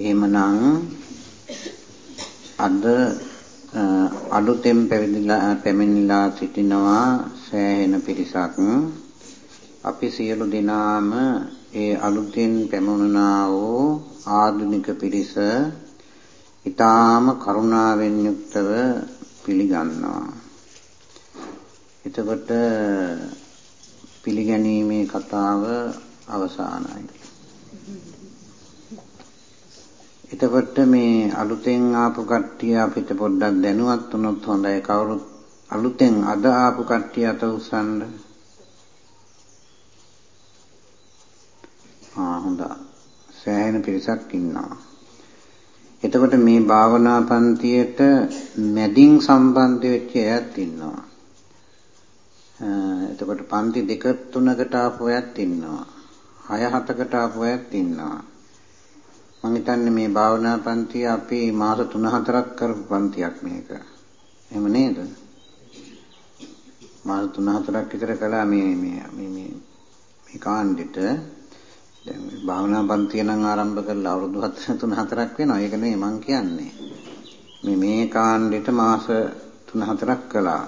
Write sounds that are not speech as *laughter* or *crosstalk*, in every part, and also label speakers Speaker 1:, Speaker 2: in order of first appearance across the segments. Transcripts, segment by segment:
Speaker 1: එහෙමනම් අද අලුතෙන් පැවිදිලා පැමිණිලා සිටිනවා සෑහෙන පිරිසක් අපි සියලු දෙනාම ඒ අලුතෙන් පැමුණා වූ ආධුනික පිරිස ඊටාම කරුණාවෙන් යුක්තව පිළිගන්නවා. එතකොට පිළිගැනීමේ කතාව අවසానයි. එතකොට මේ අලුතෙන් ආපු කට්ටිය අපිට පොඩ්ඩක් දැනුවත් වුණොත් හොඳයි කවුරුත් අලුතෙන් අද ආපු කට්ටිය අත උස්සන්න. ආ හොඳයි. සෑහෙන පිරිසක් ඉන්නවා. එතකොට මේ භාවනා පන්තියට මැදින් සම්බන්ධ වෙච්ච අයත් ඉන්නවා. එතකොට පන්ති දෙක තුනකට ආපු අයත් ඉන්නවා. හය හතකට ආපු අයත් ඉන්නවා. මම හිතන්නේ මේ භාවනා පන්තිය අපි මාස 3-4ක් කරපු පන්තියක් මේක. එහෙම නේද? මාස 3-4ක් විතර කළා මේ මේ මේ මේ කාණ්ඩෙට. දැන් භාවනා පන්තිය නම් ආරම්භ කරලා අවුරුදු 3-4ක් වෙනවා. ඒක නෙමෙයි මං කියන්නේ. මේ මේ කාණ්ඩෙට මාස 3-4ක් කළා.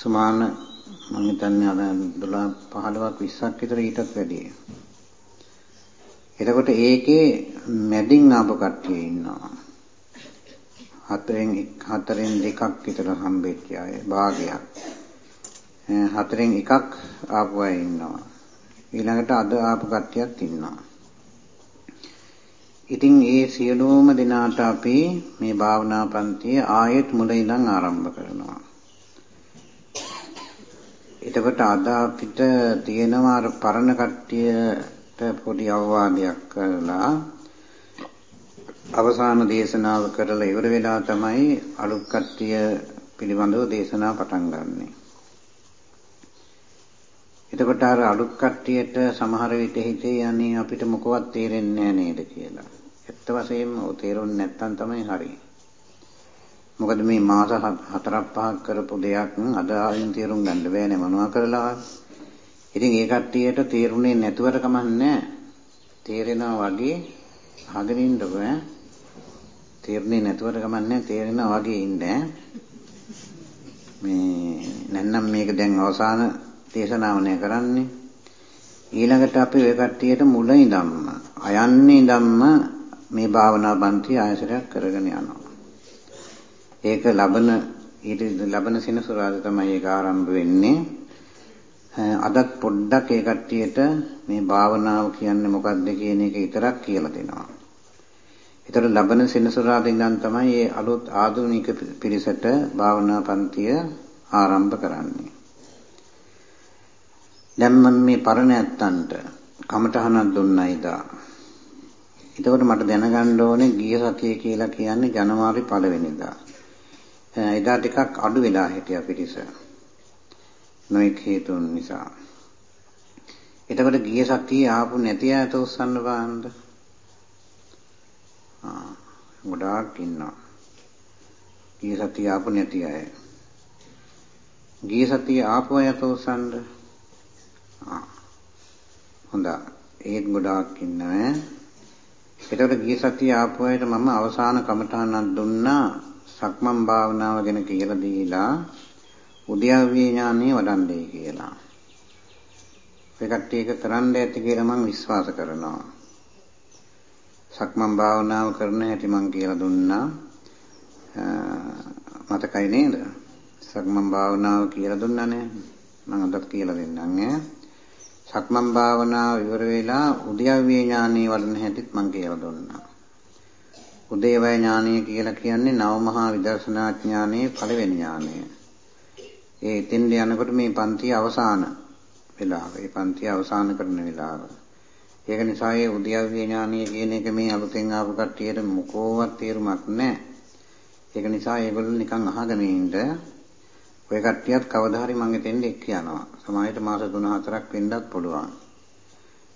Speaker 1: සමාන මම හිතන්නේ අද 12 15ක් 20ක් විතර ඊටත් වැඩියි. එතකොට ඒකේ මැදින් ආපු කට්ටිය ඉන්නවා. හතරෙන් හතරෙන් දෙකක් විතර හම්බෙච්ච අය භාගයක්. හතරෙන් එකක් ආපු අය ඉන්නවා. ඊළඟට අද ආපු කට්ටියක් ඉන්නවා. ඉතින් ඒ සියලුම දිනාට අපි මේ භාවනා පන්තිය ආයෙත් මුල ඉඳන් ආරම්භ කරනවා. එතකොට අද අපිට තියෙනවා අර පරණ කට්ටියට පොඩි අවවාදයක් කරලා අවසාන දේශනාව කරලා ඉවර වෙලා තමයි අලුත් කට්ටිය පිළිබඳව දේශනා පටන් ගන්නෙ. එතකොට අර අලුත් කට්ටියට සමහර විට හිතේ යන්නේ අපිට මොකවත් තේරෙන්නේ නැහැ නේද කියලා. ඇත්ත වශයෙන්ම ਉਹ තේරුන්නේ නැත්තම් තමයි හරියි. මොකද මේ මාස හතරක් පහක් කරපු දෙයක් අද ආයෙත් තේරුම් ගන්න බෑනේ මොනවා කරලා. ඉතින් ඒ කට්ටියට තේරුනේ නැතුවට කමන්නේ තේරෙනවා වගේ අහගෙන ඉන්නකො ඈ. තේරුනේ නැතුවට කමන්නේ තේරෙනවා වගේ ඉන්න මේ නැත්නම් මේක දැන් අවසාන දේශනාවනේ කරන්නේ. ඊළඟට අපි ඔය කට්ටියට මුල ඉඳන්ම අයන්නේ ඉඳන්ම මේ භාවනා පන්ති ආයසරයක් කරගෙන යනවා. ඒක ලබන ඊට ලබන සෙනසුරාදා තමයි ඒක ආරම්භ වෙන්නේ. අදත් පොඩ්ඩක් ඒ කට්ටියට මේ භාවනාව කියන්නේ මොකක්ද කියන එක විතරක් කියලා දෙනවා. ඒතර ලබන සෙනසුරාදා ඉඳන් තමයි මේ අලුත් ආධුනික පිරිසට භාවනා පන්තිය ආරම්භ කරන්නේ. දැන් මම මේ පරණ ඇත්තන්ට කමටහනක් දුන්නයි දා. එතකොට මට දැනගන්න ඕනේ ගිය සතිය කියලා කියන්නේ ජනවාරි 1 වෙනිදා. එදා ටිකක් අඩු වෙලා හිටියා පිටිස. නොඑක් හේතුන් නිසා. එතකොට ගිය සතියේ ආපු නැති අයත උස්සන්න බලන්න. ආ ගොඩාක් ඉන්නවා. ගිය සතියේ ආපු නැති අය. ගිය සතියේ ආපු අයත උස්සන්න. ආ හොඳයි. ඒත් ගොඩාක් ඉන්නවා. එතකොට ගිය සතියේ ආපු අයට මම අවසාන කමඨහනක් දුන්නා. සක්මන් භාවනාව ගැන කියලා දීලා උද්‍යව්‍ය ඥානෙ වඩන්නේ කියලා. ඒ කට්ටිය එක කරන්න ඇති කියලා මම විශ්වාස කරනවා. සක්මන් භාවනාව කරන හැටි මම කියලා දුන්නා. මතකයි නේද? සක්මන් භාවනාව කියලා දුන්නානේ. මම අදත් කියලා දෙන්නම් ඈ. සක්මන් භාවනාව ඉවර වෙලා උද්‍යව්‍ය ඥානෙ වඩන හැටිත් මම කියලා දුන්නා. උදේවය ඥානය කියලා කියන්නේ නව මහා විදර්ශනා ඥානයේ පළවෙනි ඥානය. ඒ එතෙන්ද යනකොට මේ පන්තිය අවසාන වෙලාව. ඒ පන්තිය අවසාන කරන වෙලාව. ඒක නිසා ඒ උද්‍යව්‍ය ඥානය කියන එක මේ අලුතෙන් ආපු කට්ටියට මොකෝවත් තේරුමක් නැහැ. ඒක නිසා ඒගොල්ලෝ නිකන් අහගෙන ඉන්න ඔය කට්ටියත් කවදා හරි මම එතෙන්ද එක්ක යනවා. සමාජයට මාස 3-4ක් වෙන්නත් පුළුවන්.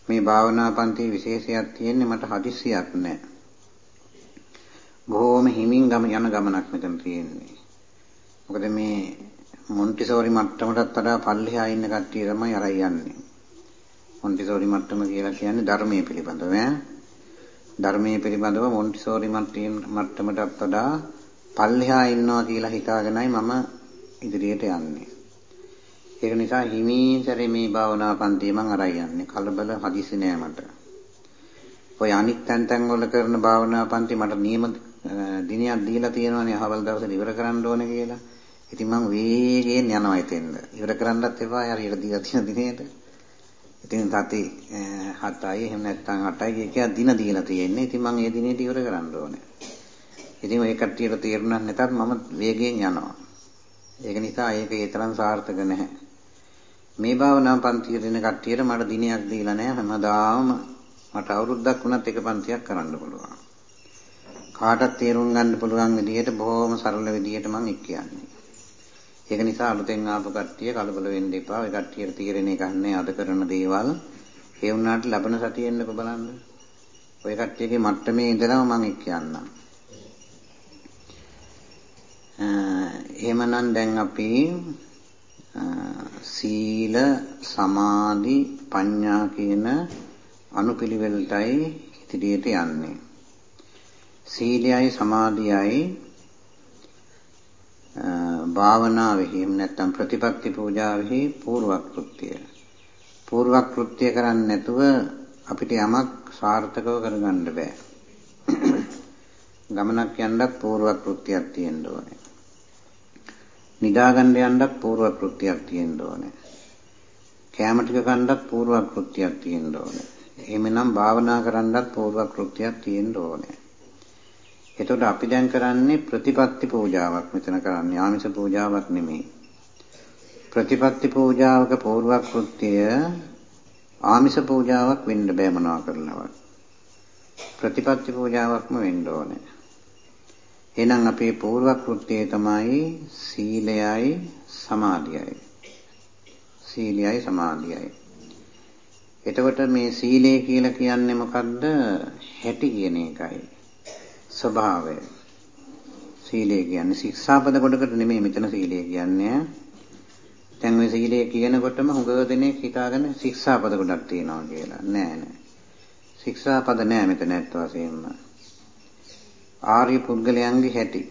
Speaker 1: මේ භාවනා පන්තියේ විශේෂයක් තියෙන්නේ මට හදිස්සියක් නැහැ. බොහෝම හිමින් ගම යන ගමනක් මෙතන තියෙන්නේ. මොකද මේ මොන්ටිසෝරි මට්ටමටත් වඩා පල්ලෙහා ඉන්න කට්ටිය තමයි අරයි යන්නේ. මොන්ටිසෝරි මට්ටම කියලා කියන්නේ ධර්මයේ පිළිබඳව ඈ. ධර්මයේ පිළිබඳව මොන්ටිසෝරි මට්ටමටත් වඩා පල්ලෙහා ඉන්නවා කියලා හිතාගෙනයි මම ඉදිරියට යන්නේ. ඒක නිසා හිමින් සැරේ මේ භාවනා පන්තිය මම අරයි යන්නේ. කලබල හදිසි නෑ මට. ඔය අනිත් තැන් තැන් වල කරන භාවනා පන්ති මට නියම දිනයක් දීලා තියෙනවානේ අහවල් දවසේ ඉවර කරන්න ඕනේ කියලා. ඉතින් මම වේගයෙන් යනවා එතෙන්ද. ඉවර කරන්නත් එපා හරියට දීලා තියෙන දිනේට. ඉතින් තති 7යි එහෙම නැත්නම් 8යි එක දින දීලා තියෙන්නේ. ඉතින් මම ඒ දිනේට ඉවර කරන්න ඕනේ. ඉතින් ඒ කට්ටියට තේරුණා නැතත් මම වේගයෙන් යනවා. ඒක නිසා ඒක ඒ තරම් සාර්ථක නැහැ. මේ භාවනා පන්තියට එන කට්ටියට මට දිනයක් දීලා නැහැ. හැමදාම මට අවුරුද්දක් වුණත් එක පන්තියක් කරන්න පුළුවන්. කාටත් තේරුම් ගන්න පුළුවන් විදිහට බොහොම සරල විදිහට මම එක් කියන්නේ. ඒක නිසා අලුතෙන් ආපු කට්ටිය කලබල වෙන්න එපා. ඔය කට්ටියට තීරණය ගන්න අද කරන දේවල් ඒ වුණාට ලබන සතියෙන්නක බලන්න. ඔය කට්ටියගේ මට්ටමේ ඉඳලම මම එක් කියන්නම්. එහෙමනම් දැන් අපි සීල සමාධි ප්‍රඥා කියන අනුපිළිවෙලටයි ඉදිරියට යන්නේ. සීලයයි සමාධියයි භාවනාවෙහි එහෙම නැත්නම් ප්‍රතිපත්ති පූජාවෙහි පූර්වක්‍ෘත්‍ය. පූර්වක්‍ෘත්‍ය කරන්නේ නැතුව අපිට යමක් සාර්ථකව කරගන්න බෑ. ගමනක් යන්නත් පූර්වක්‍ෘත්‍යයක් තියෙන්න ඕනේ. නිදාගන්න යන්නත් පූර්වක්‍ෘත්‍යයක් තියෙන්න ඕනේ. කැම ටික කන්නත් පූර්වක්‍ෘත්‍යයක් තියෙන්න ඕනේ. එහෙමනම් භාවනා කරන්නත් පූර්වක්‍ෘත්‍යයක් තියෙන්න ඕනේ. එතකොට අපි දැන් කරන්නේ ප්‍රතිපත්ති පූජාවක් මෙතන කරන්නේ ආමිෂ පූජාවක් නෙමෙයි. ප්‍රතිපත්ති පූජාවක පූර්වක්‍ෘත්‍යය ආමිෂ පූජාවක් වෙන්න බෑ මොනවා කරලවත්. ප්‍රතිපත්ති පූජාවක්ම වෙන්න ඕනේ. එහෙනම් අපේ පූර්වක්‍ෘත්‍යය තමයි සීලයයි සමාධියයි. සීලයයි සමාධියයි. එතකොට මේ සීලය කියලා කියන්නේ මොකද්ද? හැටි කියන එකයි. ස්වභාවය. සීලය කියන්නේ ශික්ෂාපද කොටකට නෙමෙයි මෙතන සීලය කියන්නේ. දැන් මේ සීලය කියනකොටම හුඟ දෙනෙක් හිතාගෙන ශික්ෂාපද කොටක් තියෙනවා කියලා. නෑ නෑ. ශික්ෂාපද නෑ මෙතන ඇත්ත වශයෙන්ම. ආර්ය පුද්ගලයන්ගේ හැටි.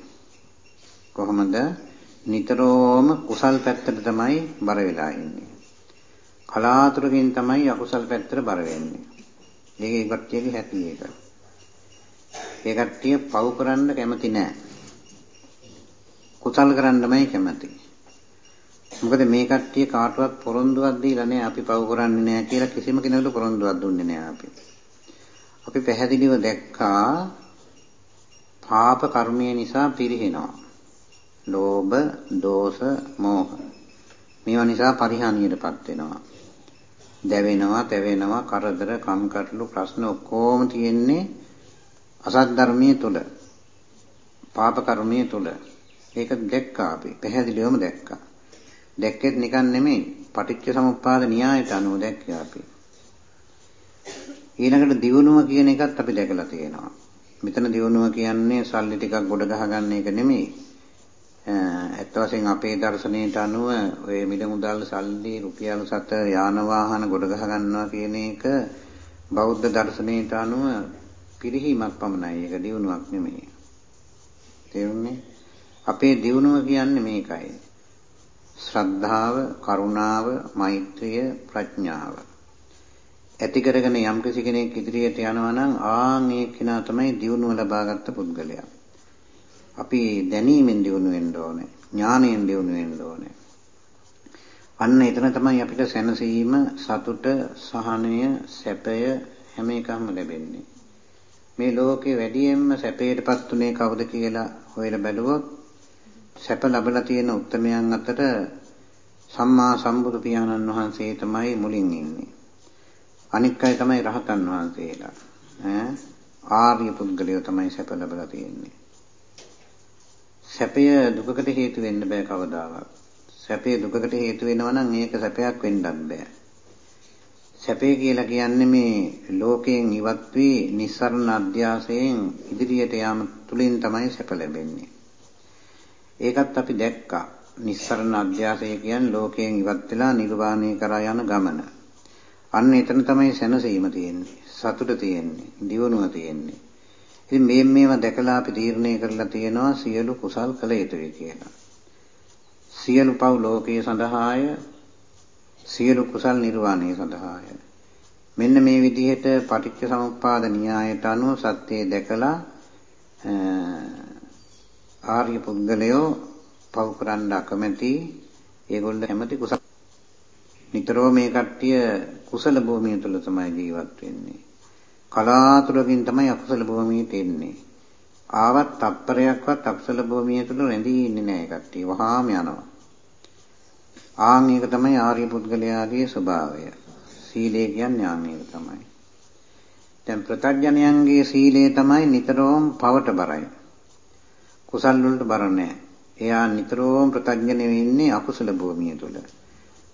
Speaker 1: කොහොමද? නිතරම කුසල් පැත්තට තමයි බර වෙලා ඉන්නේ. කලාතුරකින් තමයි අකුසල් පැත්තට බර වෙන්නේ. ඒකේ කට්ටියගේ හැටි ඒක. ඒ කට්ටිය පව් කරන්න කැමති නෑ. කුසල් කරන්නමයි කැමති. මොකද මේ කට්ටිය කාටවත් පොරොන්දුවක් දීලා නෑ අපි පව් කරන්නේ නෑ කියලා කිසිම කෙනෙකුට පොරොන්දුවක් දුන්නේ නෑ අපි. අපි පැහැදිලිව දැක්කා පාප කර්මය නිසා පිරිහෙනවා. ලෝභ, දෝෂ, මෝහ. මේවා නිසා පරිහානියටපත් වෙනවා. දැවෙනවා, තැවෙනවා, කරදර, කම්කටොළු, ප්‍රශ්න ඔක්කොම තියෙන්නේ අසත් ධර්මයේ තුල පාප කර්මයේ තුල ඒක දැක්කා අපි. පැහැදිලිවම දැක්කා. දැක්කෙත් නිකන් නෙමෙයි පටිච්ච සමුප්පාද න්‍යායට අනුව දැක්කා අපි. ඊළඟට දියුණුව කියන එකත් අපි දැකලා තියෙනවා. මෙතන දියුණුව කියන්නේ සල්ලි ටිකක් ගොඩ ගහ ගන්න එක නෙමෙයි. ඇත්ත වශයෙන් අපේ දර්ශනයට අනුව ඔය මිල මුදල් සල්ලි රුපියල් සත යාන වාහන ගොඩ ගහ ගන්නවා කියන එක බෞද්ධ දර්ශනයට අනුව පිරිහීමක් පමණයි ඒක දියුණුවක් නෙමෙයි. තේරුණේ? අපේ දියුණුව කියන්නේ මේකයි. ශ්‍රද්ධාව, කරුණාව, මෛත්‍රිය, ප්‍රඥාව. ඇති කරගෙන යම් කෙනෙක් ඉදිරියට යනවා නම් ආන් ඒ කෙනා තමයි දියුණුව ලබාගත් පුද්ගලයා. අපි දැනීමෙන් දියුණු වෙන්න ඕනේ. ඥාණයෙන් දියුණු වෙන්න ඕනේ. අන්න එතන තමයි අපිට සැනසීම, සතුට, සහනය, සැපය හැම එකම ලැබෙන්නේ. මේ ලෝකේ වැඩියෙන්ම සැපයටපත් උනේ කවුද කියලා හොයලා බැලුවොත් සැප ලැබලා තියෙන උත්තරමයන් අතර සම්මා සම්බුදු පියාණන් වහන්සේ තමයි මුලින් ඉන්නේ. අනික් අය තමයි රහතන් වහන්සේලා. ඈ ආර්ය පුද්ගලයෝ තමයි සැප ලැබලා තියෙන්නේ. සැපය දුකකට හේතු වෙන්න බෑ කවදාවත්. සැපේ දුකකට හේතු වෙනවා නම් ඒක සැපයක් වෙන්නත් බෑ. සැපේ කියලා කියන්නේ මේ ලෝකයෙන් ඉවත් වී නිස්සරණ අධ්‍යාසයෙන් ඉදිරියට යාම තුලින් තමයි සැප ලැබෙන්නේ. ඒකත් අපි දැක්කා. නිස්සරණ අධ්‍යාසය කියන්නේ ලෝකයෙන් ඉවත් වෙලා නිර්වාණය කරා යන ගමන. අන්න එතන තමයි සැනසීම තියෙන්නේ. සතුට තියෙන්නේ, දියුණුව තියෙන්නේ. ඉතින් මේ මේවා දැකලා අපි තීරණය කරලා තියෙනවා සියලු කුසල් කළ යුතුයි කියලා. සියලු පව් ලෝකයේ සඳහාය සියලු කුසල් නිර්වාණය සඳහාය. මෙන්න මේ විදිහට පටිච්ච සමුප්පාද න්‍යායට අනුව සත්‍යය දැකලා ආර්ය පුද්ගලයෝ පව් කරන්න අකමැති ඒගොල්ල හැමති කුසල නිතරම මේ කට්ටිය කුසල භූමිය තුල තමයි ජීවත් වෙන්නේ. කලාතුරකින් තමයි අකුසල භූමියට එන්නේ. ආවත් තප්පරයක්වත් අකුසල භූමිය තුල රැඳී ඉන්නේ නැහැ කට්ටිය. වහාම යනවා. ආන් ඒක තමයි ආර්ය පුද්ගලයාගේ ස්වභාවය. සීලය කියන්නේ ආන් ඒක තමයි. දැන් ප්‍රත්‍යඥයන්ගේ සීලය තමයි නිතරම පවට බරයි. කුසල් වලට බර නැහැ. එයා නිතරම ප්‍රත්‍යඥ වෙන්නේ අකුසල භූමිය තුල.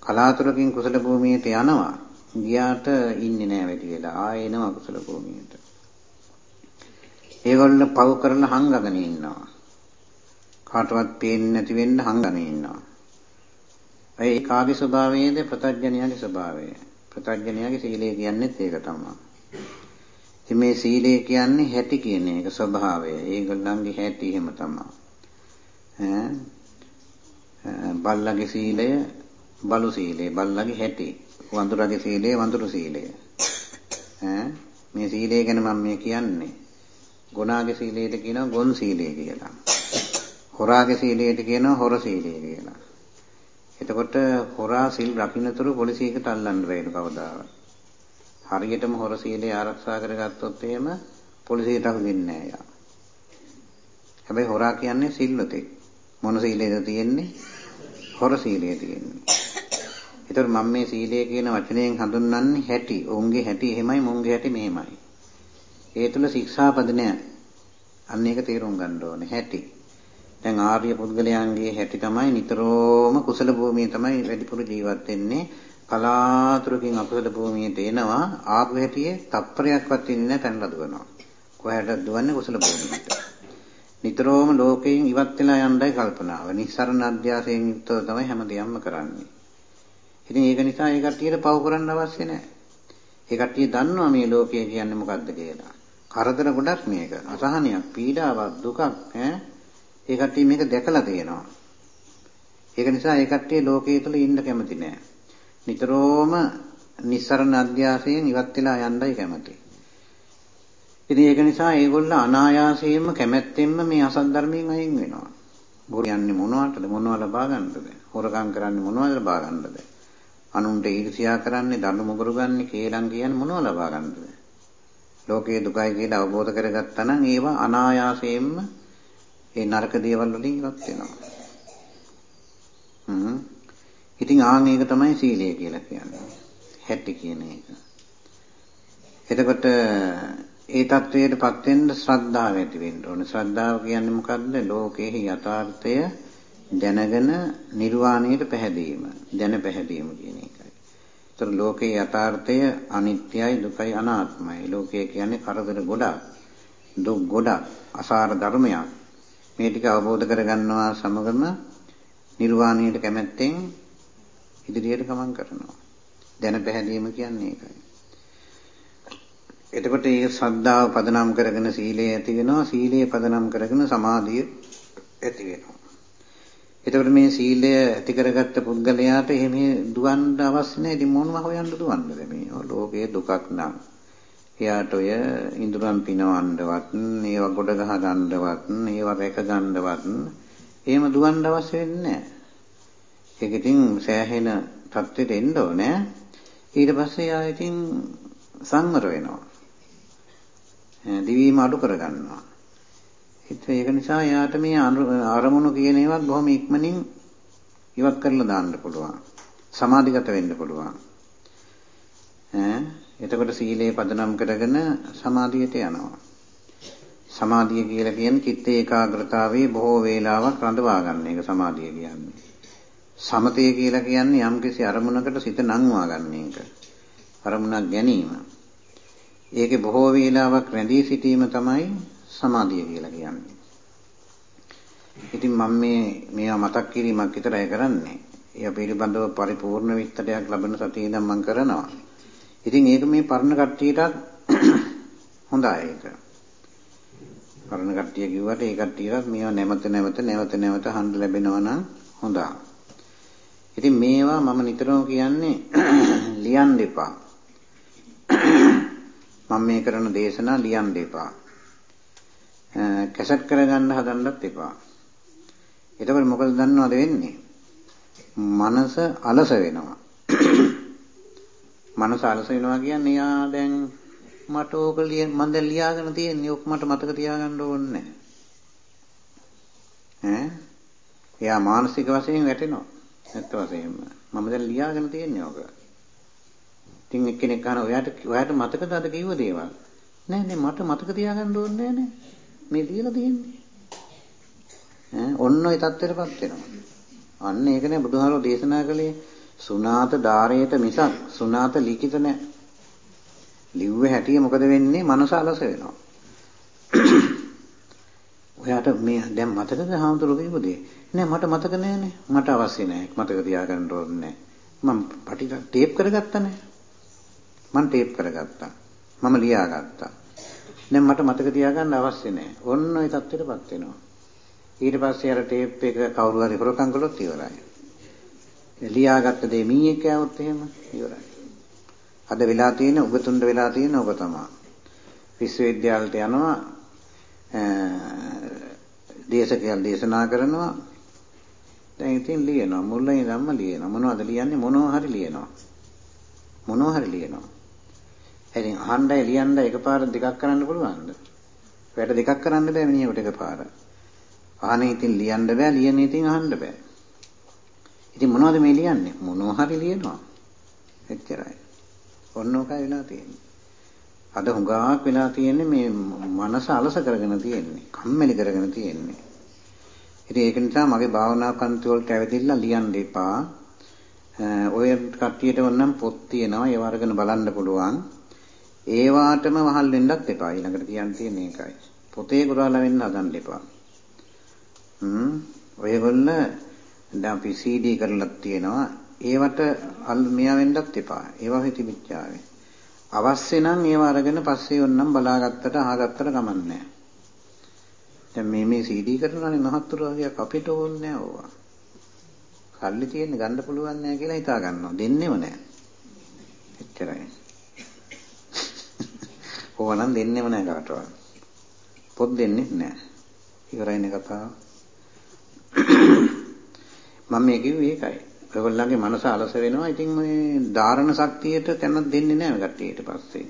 Speaker 1: කලාතුරකින් කුසල භූමියට යනවා. ගියාට ඉන්නේ නැහැ වැඩි වෙලා. ආයෙ එනවා කුසල භූමියට. ඒගොල්ලෝ පව කරලා හංගගෙන ඉන්නවා. කාටවත් පේන්නේ නැති වෙන්න හංගගෙන ඉන්නවා. ඒ කාගේ ස්වභාවයේද ප්‍රත්‍යඥයාගේ ස්වභාවය. ප්‍රත්‍යඥයාගේ සීලය කියන්නේත් ඒක තමයි. ඉතින් මේ සීලය කියන්නේ හැටි කියන එක ස්වභාවය. ඒගොල්ලන්ගේ හැටි එහෙම තමයි. ඈ බල්ලගේ සීලය බලු සීලය බල්ලගේ හැටි. වඳුරගේ සීලය වඳුරු සීලය. ඈ මේ සීලය ගැන මම මේ කියන්නේ. ගුණාගේ සීලයට කියනවා ගොන් සීලය කියලා. හොරාගේ සීලයට කියනවා හොර සීලය කියලා. එතකොට හොරා සිල් රකින්නතුරු පොලිසියකට අල්ලන්න බැහැ කවදාවත්. හරියටම හොර සීලය ආරක්ෂා කරගත්තොත් එහෙම පොලිසියට අහු වෙන්නේ නැහැ යා. හැබැයි හොරා කියන්නේ සිල්වතෙක්. මොන සීලයද තියෙන්නේ? හොර සීලය තියෙන්නේ. ඒතර මම මේ සීලය කියන වචනයෙන් හඳුන්වන්නේ හැටි. ඔවුන්ගේ හැටි එහෙමයි මොන්ගේ හැටි මෙහෙමයි. ඒ තුල ශික්ෂාපද නැහැ. අන්න ඒක තේරුම් ගන්න ඕනේ හැටි. දැන් ආර්ය පුද්ගලයන්ගේ හැටි තමයි නිතරම කුසල භූමියේ තමයි වැඩිපුර ජීවත් වෙන්නේ. කලාතුරකින් අකුසල භූමියට එනවා ආපු හැටියේ තප්පරයක්වත් ඉන්නේ නැහැ තැන්ලා දුවනවා. කොහෙටද දුවන්නේ කුසල භූමියට. නිතරම ලෝකයෙන් ඉවත් වෙලා යන්නයි කල්පනාව. නිස්සරණ අධ්‍යාසයෙන් යුක්තව තමයි හැමදේම කරන්නේ. ඉතින් ඒක නිසා ඒ කට්ටියට පව කරන්න අවශ්‍ය නැහැ. ඒ කට්ටිය දන්නවා මේ ලෝකය කියන්නේ මොකද්ද කියලා. කරදර ගොඩක් මේක. අසහනයක්, පීඩාවක්, දුකක් ඈ. ඒ කට්ටිය මේක දැකලා තියෙනවා. ඒක නිසා ඒ කට්ටිය ලෝකයේ තුල ඉන්න කැමති නෑ. නිතරම නිස්සරණ අධ්‍යාසයෙන් ඉවත් වෙලා යන්නයි කැමති. ඉතින් ඒක නිසා ඒගොල්ලෝ අනායාසයෙන්ම කැමැත්තෙන්ම මේ අසත් ධර්මයෙන් අයින් වෙනවා. බොරු යන්නේ මොනවටද මොනව ලබා ගන්නද? හොරකම් කරන්නේ මොනවද ලබා ගන්නද? අනුන්ට ඊර්ෂ්‍යා කරන්නේ දඬු මුගුරු ගන්න කේලම් කියන්නේ මොනව ලබා ගන්නද? ලෝකයේ දුකයි කියලා අවබෝධ කරගත්තා නම් ඒවා අනායාසයෙන්ම ඒ නරක දේවල් වලින් ඉවත් වෙනවා. හ්ම්. ඉතින් ආන් ඒක තමයි සීලය කියලා කියන්නේ. හැටි කියන එක. එතකොට ඒ தത്വයටපත් වෙන්න ශ්‍රද්ධාව ඇති වෙන්න ඕනේ. ශ්‍රද්ධාව කියන්නේ මොකද්ද? ලෝකයේ යථාර්ථය දැනගෙන නිර්වාණයට පැහැදීම, දැන පැහැදීම කියන එකයි. ඒතර ලෝකයේ යථාර්ථය අනිත්‍යයි, දුකයි, අනාත්මයි. ලෝකය කියන්නේ කරදර ගොඩක්, දුක් ගොඩක්, අසාර ධර්මයක්. මේ ටික අවබෝධ කරගන්නවා සමගම නිර්වාණයට කැමැත්තෙන් ඉදිරියට ගමන් කරනවා. දැන පැහැදීම කියන්නේ ඒකයි. එතකොට මේ ශ්‍රද්ධාව පදනම් කරගෙන සීලය ඇති වෙනවා. සීලය පදනම් කරගෙන සමාධිය ඇති වෙනවා. එතකොට මේ සීලය ඇති කරගත්ත පුද්ගලයාට එහෙම දුවන්න අවශ්‍ය නැහැ. ඉතින් මොනව හොයන්න දුවන්නද මේ? ලෝකයේ දුකක් නම්. එයාට ඔය ඉඳුරන් පිනවන්නවත් ඒවා ගොඩ ගහ ගන්නවත් ඒවා රැක ගන්නවත් එහෙම දුවන්න අවශ්‍ය වෙන්නේ නැහැ ඒක ඉතින් සෑහෙන තත්ත්වෙට එන්න ඕනේ ඊට පස්සේ ආයෙ ඉතින් සංවර වෙනවා දිවීම අඩු කරගන්නවා. ඒක නිසා යාට මේ අරමුණු කියන ඒවත් බොහොම ඉක්මනින් ඉවත් කරලා දාන්න පුළුවන්. සමාධිගත වෙන්න පුළුවන්. ඈ එතකොට සීලේ පදනම් කරගෙන සමාධියට යනවා. සමාධිය කියලා කියන්නේ චිත්ත ඒකාග්‍රතාවයේ බොහෝ වේලාවක් රඳවා ගන්න එක සමාධිය කියන්නේ. සමතය කියලා කියන්නේ යම්කිසි අරමුණකට සිත නංවා ගන්න එක. අරමුණක් ගැනීම. ඒකේ බොහෝ වේලාවක් රැඳී සිටීම තමයි සමාධිය කියලා කියන්නේ. ඉතින් මම මේ මේවා මතක් කිරීමක් විතරයි කරන්නේ. ඒ පිළිබඳව පරිපූර්ණ විස්තරයක් ලබන සතියේ ඉඳන් මම කරනවා. ඉතින් ඒක මේ පරණ කට්ටියටත් *coughs* හොඳයි ඒක. කරන කට්ටිය කිව්වට ඒ කට්ටියවත් මේවා නැවත නැවත නැවත නැවත අහන්න ලැබෙනවා නම් හොඳයි. ඉතින් මේවා මම නිතරම කියන්නේ *coughs* ලියන්න එපා. *coughs* මම මේ කරන දේශනා ලියන්න එපා. කැසට් කරගන්න හදන්නත් එපා. එතකොට මොකද දන්නවද වෙන්නේ? මනස අලස වෙනවා. මනස අලස වෙනවා කියන්නේ යා දැන් මට ඕක ලිය මම දැන් ලියාගෙන තියෙන්නේ ඔක් මට මතක තියාගන්න ඕනේ ඈ? එයා මානසික වශයෙන් වැටෙනවා. ඇත්ත වශයෙන්ම. මම දැන් ලියාගෙන තියෙන්නේ ඕක. ඉතින් එක්කෙනෙක් අහන ඔයාට ඔයාට මතකද අද කිව්ව දේවල්? නෑ නෑ මට මතක තියාගන්න ඕනේ නෑ මේ ලියලා තියෙන්නේ. ඈ? ඔන්න ඔය தත්ත්වයටපත් වෙනවා. අන්න ඒකනේ බුදුහාරෝ දේශනා කළේ සුනාත ධාරයට මිසක් සුනාත ලිඛිත නෑ ලිව්ව හැටිය මොකද වෙන්නේ? මනස අලස වෙනවා. *coughs* ඔයාට මේ දැන් මතකද හාමුදුරුවෝ කිව්වද? නෑ මට මතක නෑනේ. මට අවශ්‍ය නෑ. මතක තියාගන්න ඕනේ නෑ. මම පටි ටේප් කරගත්තානේ. මම ටේප් කරගත්තා. මම ලියාගත්තා. දැන් මට මතක තියාගන්න අවශ්‍ය නෑ. ඔන්න ඔය தත්ත්වයටපත් වෙනවා. ඊට පස්සේ අර ටේප් එක කවුරු හරි හොරකම් කළොත් ඉවරයි. ලියාගත්ත දේ මීයක් කෑවොත් එහෙම ඉවරයි. අද වෙලා තියෙන උගතුන්ට වෙලා තියෙන ඔබ තමයි. විශ්වවිද්‍යාලයට යනවා දේශකයන් දේශනා කරනවා. දැන් ඉතින් ලියනවා මුලින් ඉඳන්ම ලියනවා. මොනවද ලියන්නේ මොනවා හරි ලියනවා. මොනවා හරි ලියනවා. ඉතින් අහන්නයි ලියන්නයි එකපාර දෙකක් කරන්න පුළුවන්ද? වැඩ දෙකක් කරන්න බෑ මිනිහෙකුට එකපාර. අහන්නේ ඉතින් ලියන්න බෑ ලියන්නේ ඉතින් අහන්න බෑ. ඉතින් මොනවද මේ ලියන්නේ? මොනවා හරි ලියනවා. එච්චරයි. ඔන්න ඔකයි වෙලා තියෙන්නේ. අද හුඟාවක් වෙලා තියෙන්නේ මේ මනස අලස කරගෙන තියෙන්නේ. කම්මැලි කරගෙන තියෙන්නේ. ඉතින් ඒක නිසා මගේ භාවනා පන්ති වලට ඇවිදilla ලියන්න එපා. ඔය කට්ටියට වන්නම් පොත් තියෙනවා ඒව අරගෙන බලන්න පුළුවන්. ඒ වාටම වහල් වෙන්නත් එපා. ඊළඟට කියන්න තියෙන එකයි. පොතේ ගුරාලා වෙන්න හදන්න එපා. හ්ම් ඔයගොල්ල දැන් අපි CD කරලා තියෙනවා ඒවට මෙයා වෙන්නත් එපා. ඒවා හිතිමිච්චාවේ. අවශ්‍ය නම් ඒව අරගෙන පස්සේ ඔන්නම් බලාගත්තට අහගත්තට කමන්නේ දැන් මේ මේ CD කරනවානේ මහත්තුරු වගේ අපිට ඕනේ නෑ ඕවා. කල්ලි තියෙන්නේ ගන්න පුළුවන් නෑ කියලා හිතා ගන්නවා. දෙන්නේම නෑ. එච්චරයි. *laughs* ඕවා නම් දෙන්නේම නෑ කාටවත්. පොත් දෙන්නේ නෑ. ඉවරයිනේ කතාව. මම මේ කිව්වේ ඒකයි. ඔයගොල්ලන්ගේ මනස අලස වෙනවා. ඉතින් මේ ධාරණ ශක්තියට තැනක් දෙන්නේ නැහැ කට්ටියට පස්සේ.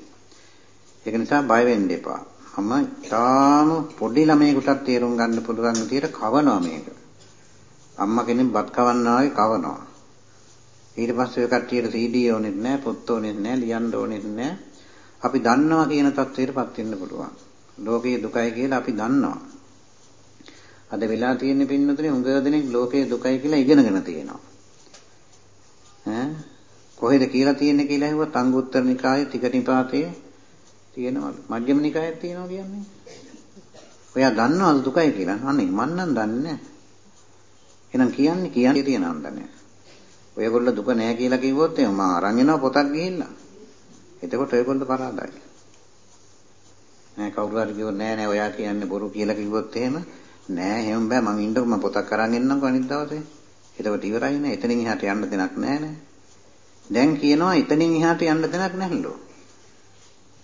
Speaker 1: ඒක නිසා බය වෙන්න එපා. මම තාම පොඩි ළමයෙකුටත් තේරුම් ගන්න පුළුවන් විදියට කවනවා මේක. අම්මා කෙනෙක් බත් කවන්නා වගේ කවනවා. ඊට පස්සේ ඔය කට්ටියට CD ඕනෙත් නැහැ, පොත් ඕනෙත් නැහැ, ලියන්න ඕනෙත් නැහැ. අපි දන්නවා කියන තත්ත්වයටපත් වෙන්න පුළුවන්. ලෝකයේ දුකයි කියලා අපි දන්නවා. අද වෙලා තියෙන පින්නතුනේ උඟ දෙනෙක් ලෝකයේ දුකයි කියලා ඉගෙනගෙන තියෙනවා. ඈ කොහෙද කියලා තියෙන්නේ කියලා ඇහුවත් අංගුත්තර නිකායේ ටික නිපාතයේ තියෙනවලු. මජ්ක්‍ධිම නිකායේ තියෙනවා කියන්නේ. ඔයා දන්නවද දුකයි කියලා? අනේ මන් නම් දන්නේ නැහැ. එහෙනම් කියන්නේ කියන්නේ තියෙනවද නැහැ. ඔයගොල්ලෝ දුක නැහැ කියලා කිව්වොත් එහෙනම් මම අරන් එනවා පොතක් ගිහිල්ලා. එතකොට ඔයගොල්ලෝ පරාදයි. නෑ කවුරු හරි කිව්වොත් නෑ නෑ ඔයා කියන්නේ බොරු කියලා කිව්වොත් එහෙම නෑ එහෙම බෑ මං ඉන්නකො මම පොතක් අරන් එන්නම්කෝ අනිත් දවසේ. එතකොට ඉවරයි නේ. එතනින් එහාට යන්න දෙයක් නැහැ නේ. දැන් කියනවා එතනින් එහාට යන්න දෙයක් නැහැලු.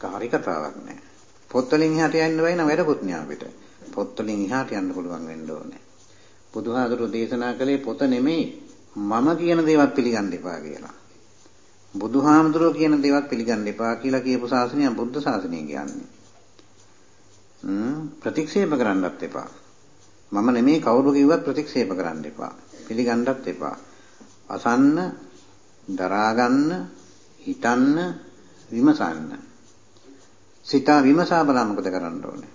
Speaker 1: කාරි කතාවක් නැහැ. පොත් වලින් එහාට යන්න බැයි නම් වැඩකුත් නෑ අපිට. පොත් වලින් එහාට යන්න පුළුවන් වෙන්න ඕනේ. බුදුහාඳුරු දේශනා කළේ පොත නෙමෙයි මම කියන දේවත් පිළිගන්න එපා කියලා. බුදුහාමුදුරුවෝ කියන දේවත් පිළිගන්න එපා කියලා කියපු ශාසනය බුද්ධ ශාසනය කියන්නේ. හ්ම් ප්‍රතික්ෂේප කරන්නත් එපා. මම නෙමෙයි කවුරු කිව්වත් ප්‍රතික්ෂේප කරන්න එපා. පිළිගන්නත් එපා. අසන්න, දරා ගන්න, හිතන්න, විමසන්න. සිතා විමසා බලන්න මොකද කරන්න ඕනේ?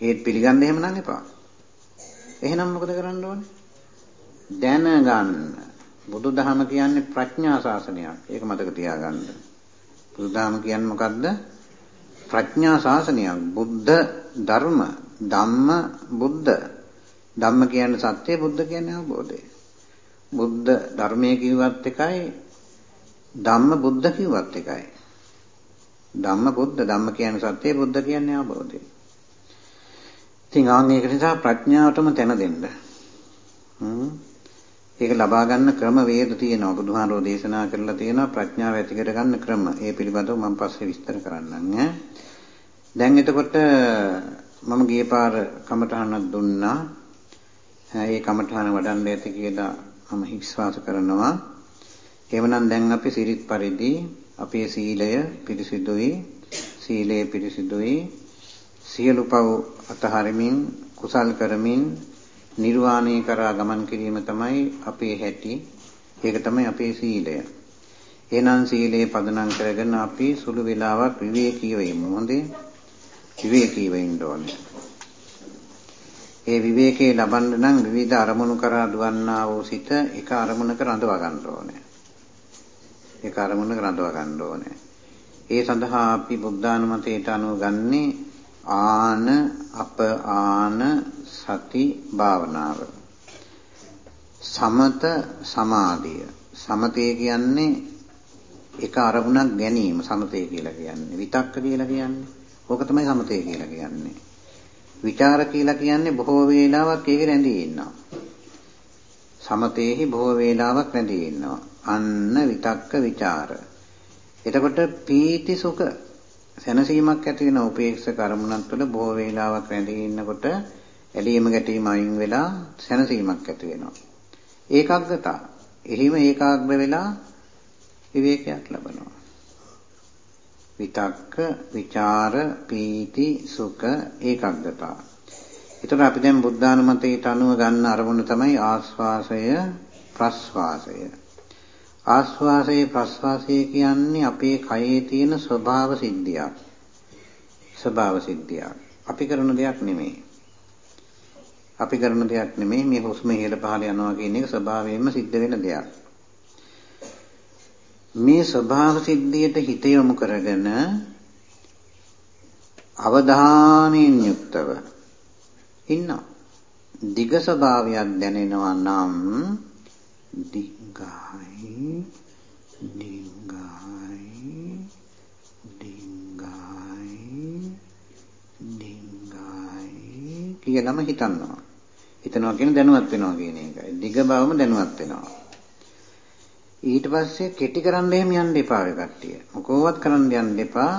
Speaker 1: ඒත් පිළිගන්න එහෙම නම් එපා. එහෙනම් මොකද කරන්න ඕනේ? දැනගන්න. බුදුදහම කියන්නේ ප්‍රඥා ශාසනයක්. ඒක මතක තියාගන්න. බුදුදහම කියන්නේ මොකද්ද? ප්‍රඥා ශාසනයක්. බුද්ධ ධර්ම, ධම්ම, බුද්ධ ධම්ම කියන්නේ සත්‍ය බුද්ධ කියන්නේ අවබෝධය. බුද්ධ ධර්මයේ කිව්වත් එකයි ධම්ම බුද්ධ කිව්වත් එකයි. ධම්ම බුද්ධ ධම්ම කියන්නේ සත්‍යය බුද්ධ කියන්නේ අවබෝධය. ඉතින් ආන් ඒක නිසා ප්‍රඥාවටම තැන දෙන්න. හ්ම්. ඒක ලබා ගන්න ක්‍රම වේද තියෙනවා. බුදුහාරෝ දේශනා කරලා තියෙනවා ප්‍රඥාව ඇති කර ගන්න ක්‍රම. ඒ පිළිබඳව මම පස්සේ විස්තර කරන්නම් ඈ. දැන් එතකොට මම ගිය පාර කමඨහනක් දුන්නා. ඒ කමඨහන වඩන්න ඇති කියලා මම විශ්වාස කරනවා. එවනම් දැන් අපි සිරිත් පරිදි අපේ සීලය පිරිසිදුයි. සීලය පිරිසිදුයි. සියලු පව් අතහරිමින් කුසල් කරමින් නිර්වාණය කරා ගමන් කිරීම තමයි අපේ හැටි. ඒක තමයි අපේ සීලය. එහෙනම් සීලේ පදනම් කරගෙන අපි සුළු වේලාවක් විවේකීව ඉමු. හොඳේ. විවේකීව ඉන්න ඕනේ. ඒ විවේකේ ලබන්න නම් විවිධ අරමුණු කරා දුවන්නා වූ සිත එක අරමුණක රඳවා ගන්න ඕනේ. එක අරමුණක රඳවා ගන්න ඕනේ. ඒ සඳහා අපි බුද්ධානුමතයට අනුව ගන්නේ ආන අප ආන සති භාවනාව. සමත සමාධිය. සමතේ කියන්නේ එක අරමුණක් ගැනීම සමතේ කියලා කියන්නේ. විතක්ක කියලා කියන්නේ. ඕක තමයි සමතේ කියලා කියන්නේ. විචාර කියලා කියන්නේ බොහෝ වේලාවක් ඒක රැඳී ඉන්නවා. සමතේහි බොහෝ වේලාවක් රැඳී ඉන්නවා. අන්න විතක්ක ਵਿਚාර. එතකොට පීති සුඛ සැනසීමක් ඇති වෙන උපේක්ෂක අරමුණක් තුළ බොහෝ වේලාවක් රැඳී ඉන්නකොට ඇලීම ගැටීම අයින් වෙලා සැනසීමක් ඇති වෙනවා. ඒකාග්‍රතාව. එහිම ඒකාග්‍ර වෙලා විවේකයක් ලබනවා. විතක්ක, ਵਿਚාර, පීති, සුඛ, ඒකාග්‍රතාව. ඒතර අපි දැන් බුද්ධානුමතයට අනුව ගන්න අරමුණ තමයි ආස්වාසය, ප්‍රස්වාසය. ආස්වාසය, ප්‍රස්වාසය කියන්නේ අපේ කයේ තියෙන ස්වභාව සිද්ධියක්. ස්වභාව සිද්ධියක්. අපි කරන දෙයක් නෙමෙයි. අපි කරන දෙයක් නෙමෙයි මේ හුස්ම ඉහළ පහළ යනවා කියන එක ස්වභාවයෙන්ම සිද්ධ වෙන දෙයක්. මේ ස්වභාව සිද්ධියට හිත යොමු කරගෙන අවධානයෙන් යුක්තව ඉන්නවා. දිග ස්වභාවයක් දැනෙනවා නම් දිගයි දිගයි දිගයි දිගයි කියලාම හිතනවා. හිතනවා කියන්නේ දැනුවත් වෙනවා කියන එකයි. දිග බවම දැනුවත් වෙනවා. ඊට පස්සේ කෙටි කරන්න එහෙම යන්න එපා ඔය කට්ටිය. මොකෝවත් කරන්න යන්න එපා.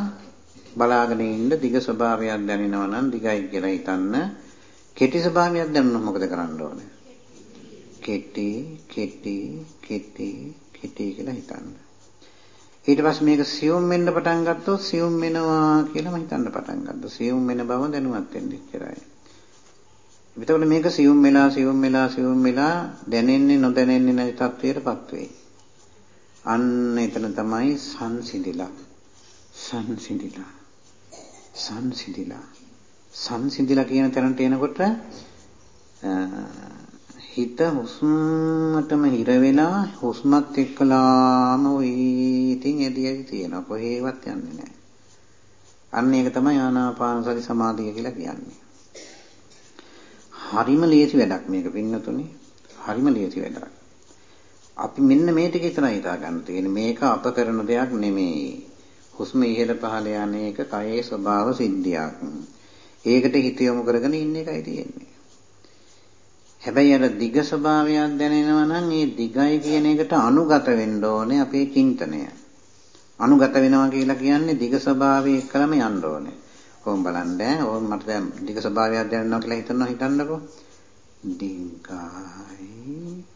Speaker 1: බලාගෙන ඉන්න දිග ස්වභාවයක් දැනෙනවා නම් දිගයි කියලා හිතන්න. කෙටි ස්වභාවයක් දැනුනොත් මොකද කරන්න ඕනේ? කෙටි කෙටි කෙටි කෙටි කියලා හිතන්න. ඊට පස්සේ මේක සියුම් වෙන්න පටන් ගත්තොත් සියුම් වෙනවා කියලාම හිතන්න පටන් ගත්තා. සියුම් වෙන බව දැනුවත් වෙන්න ඉච්චරයි. එතකොට මේක සියුම් වෙලා සියුම් වෙලා සියුම් වෙලා දැනෙන්නේ නොදැනෙන්නේ නැති තත්වයකටපත් වෙයි. අන්න එතන තමයි සංසිඳිලා. සංසිඳිලා. සංසිඳිලා. සංසිඳිලා කියන තැනට එනකොට හිත හුස්මටම හිර වෙලා හුස්මත් එක්කලාම ওই ඉතින් එදියයි තියෙනවා කොහේවත් යන්නේ නැහැ. අන්න ඒක තමයි ආනාපාන සති සමාධිය කියලා කියන්නේ. හරිම ලේසි වැඩක් මේක පින්නතුනේ. හරිම ලේසි වැඩක්. අපි මෙන්න මේ ටික විතරයි හිතා ගන්න තියෙන්නේ. මේක අප කරන දෙයක් නෙමෙයි. හුස්ම ඉහළ පහළ යන එක කයේ ස්වභාව සිද්ධියක්. ඒකට හිත යොමු කරගෙන ඉන්න එකයි තියෙන්නේ. හැබැයි අර දිග ස්වභාවයක් දැනෙනවා නම් ඒ දිගයි කියන එකට අනුගත වෙන්න ඕනේ අපේ චින්තනය. අනුගත වෙනවා කියලා කියන්නේ දිග ස්වභාවය එක්කලම යන්න ඕනේ. කොහොම බලන්න ඕන් මට දැන් දිග ස්වභාවයක් දැනෙනවා කියලා හිතනවා හිතන්නකෝ. දිගයි දිග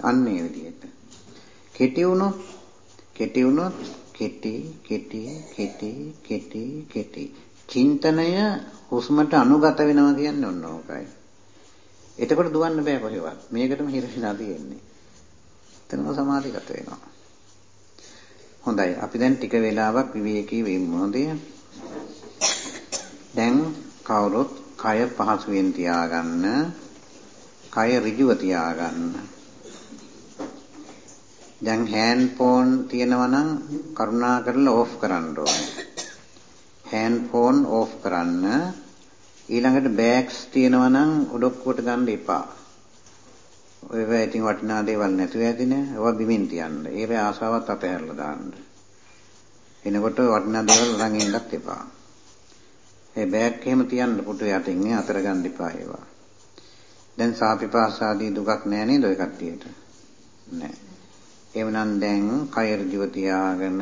Speaker 1: අන්න ඒ විදිහට. කෙටි වුණොත් කෙටි වුණොත් කෙටි කෙටි කෙටි කෙටි කෙටි. චින්තනය හුස්මට අනුගත වෙනවා කියන්නේ ඔන්න ඕකයි. එතකොට දුවන්න බෑ කොහෙවත්. මේකටම හිර වෙලා තියෙන්නේ. එතනම සමාධිගත වෙනවා. හොඳයි. අපි දැන් ටික වෙලාවක් විවේකී වෙමු. හොඳේ. දැන් කවුරුත් කය පහසුවෙන් තියාගන්න. කය ඍජුව තියාගන්න. දැන් හෑන්ඩ් ෆෝන් තියෙනවා නම් කරුණා කරලා ඕෆ් කරන්න ඕනේ. හෑන්ඩ් ෆෝන් ඕෆ් කරන්න. ඊළඟට බෑග්ස් තියෙනවා නම් ඔඩොක්කුවට ගන්න එපා. ඔය වේ ඉතින් වටිනා දේවල් නැතුව ඇතිනේ. ඒවා බිමින් තියන්න. ඒවේ ආසාවත් අපහැරලා දාන්න. එනකොට වටිනා දේවල් අරන් ඉන්නත් එපා. ඒ බෑග් එහෙම තියන්න පුටු යටින් නේ අතර ගන්න එපා ඒවා. දැන් සාපිපාසාදී දුකක් නෑ නේද ඔය කට්ටියට? නෑ. එවනම් දැන් කය ඍජුව තියාගෙන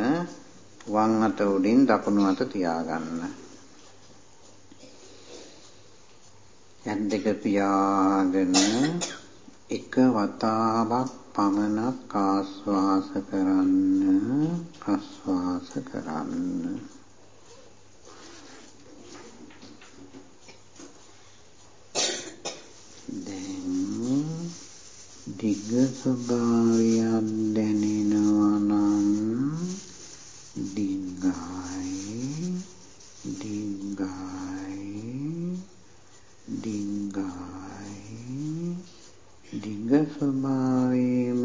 Speaker 1: වම් අත උඩින් දකුණු අත තියාගන්න. යන් දෙක පියාගෙන එක වතාවක් පමණක් ආස්වාස කරන්න ප්‍රස්වාස කරන්න. දැන් දිග ස්වභාවයක් දැනෙනවා නම් දිගයි දිගයි දිගයි දිග ස්වභාවයම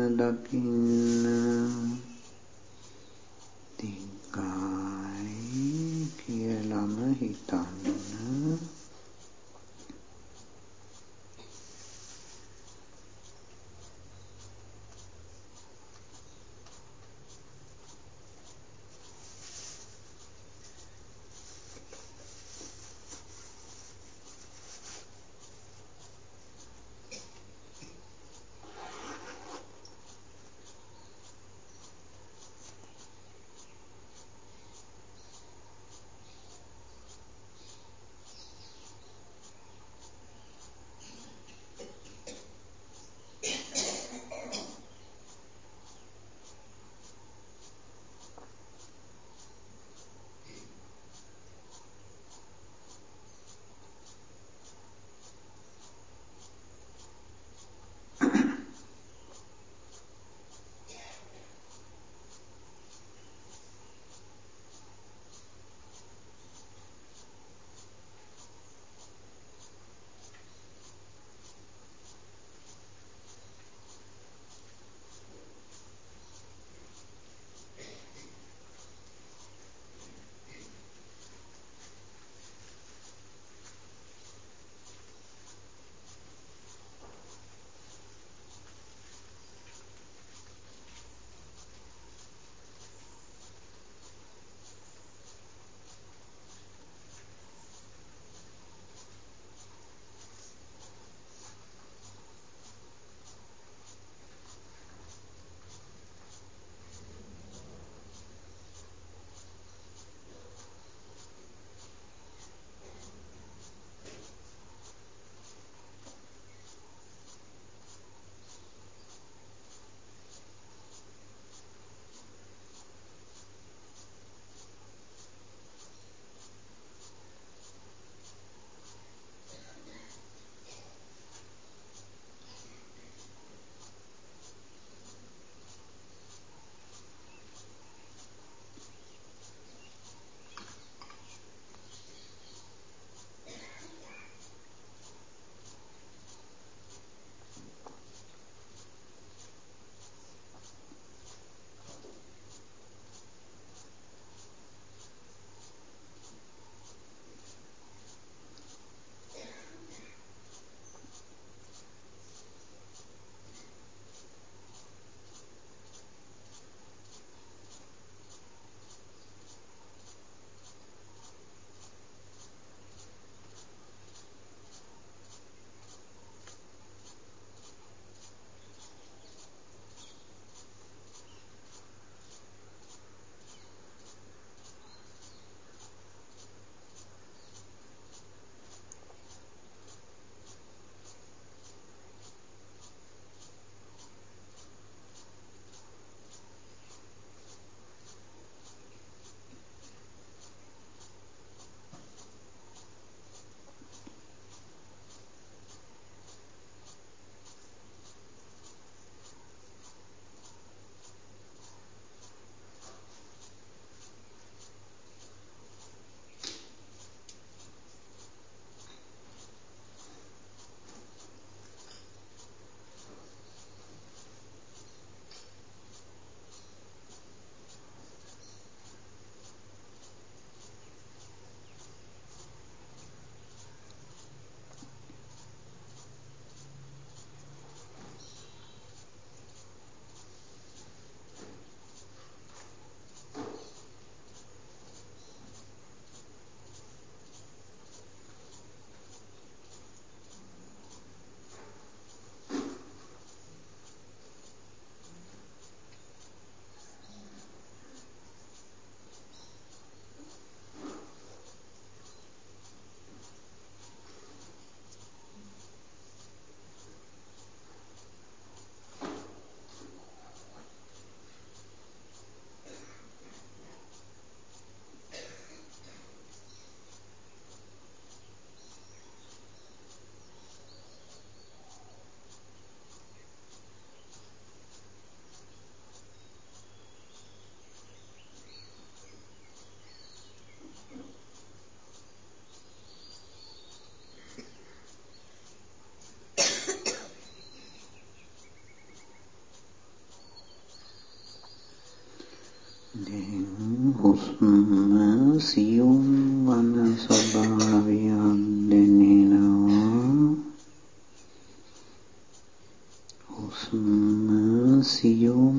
Speaker 1: සියුම්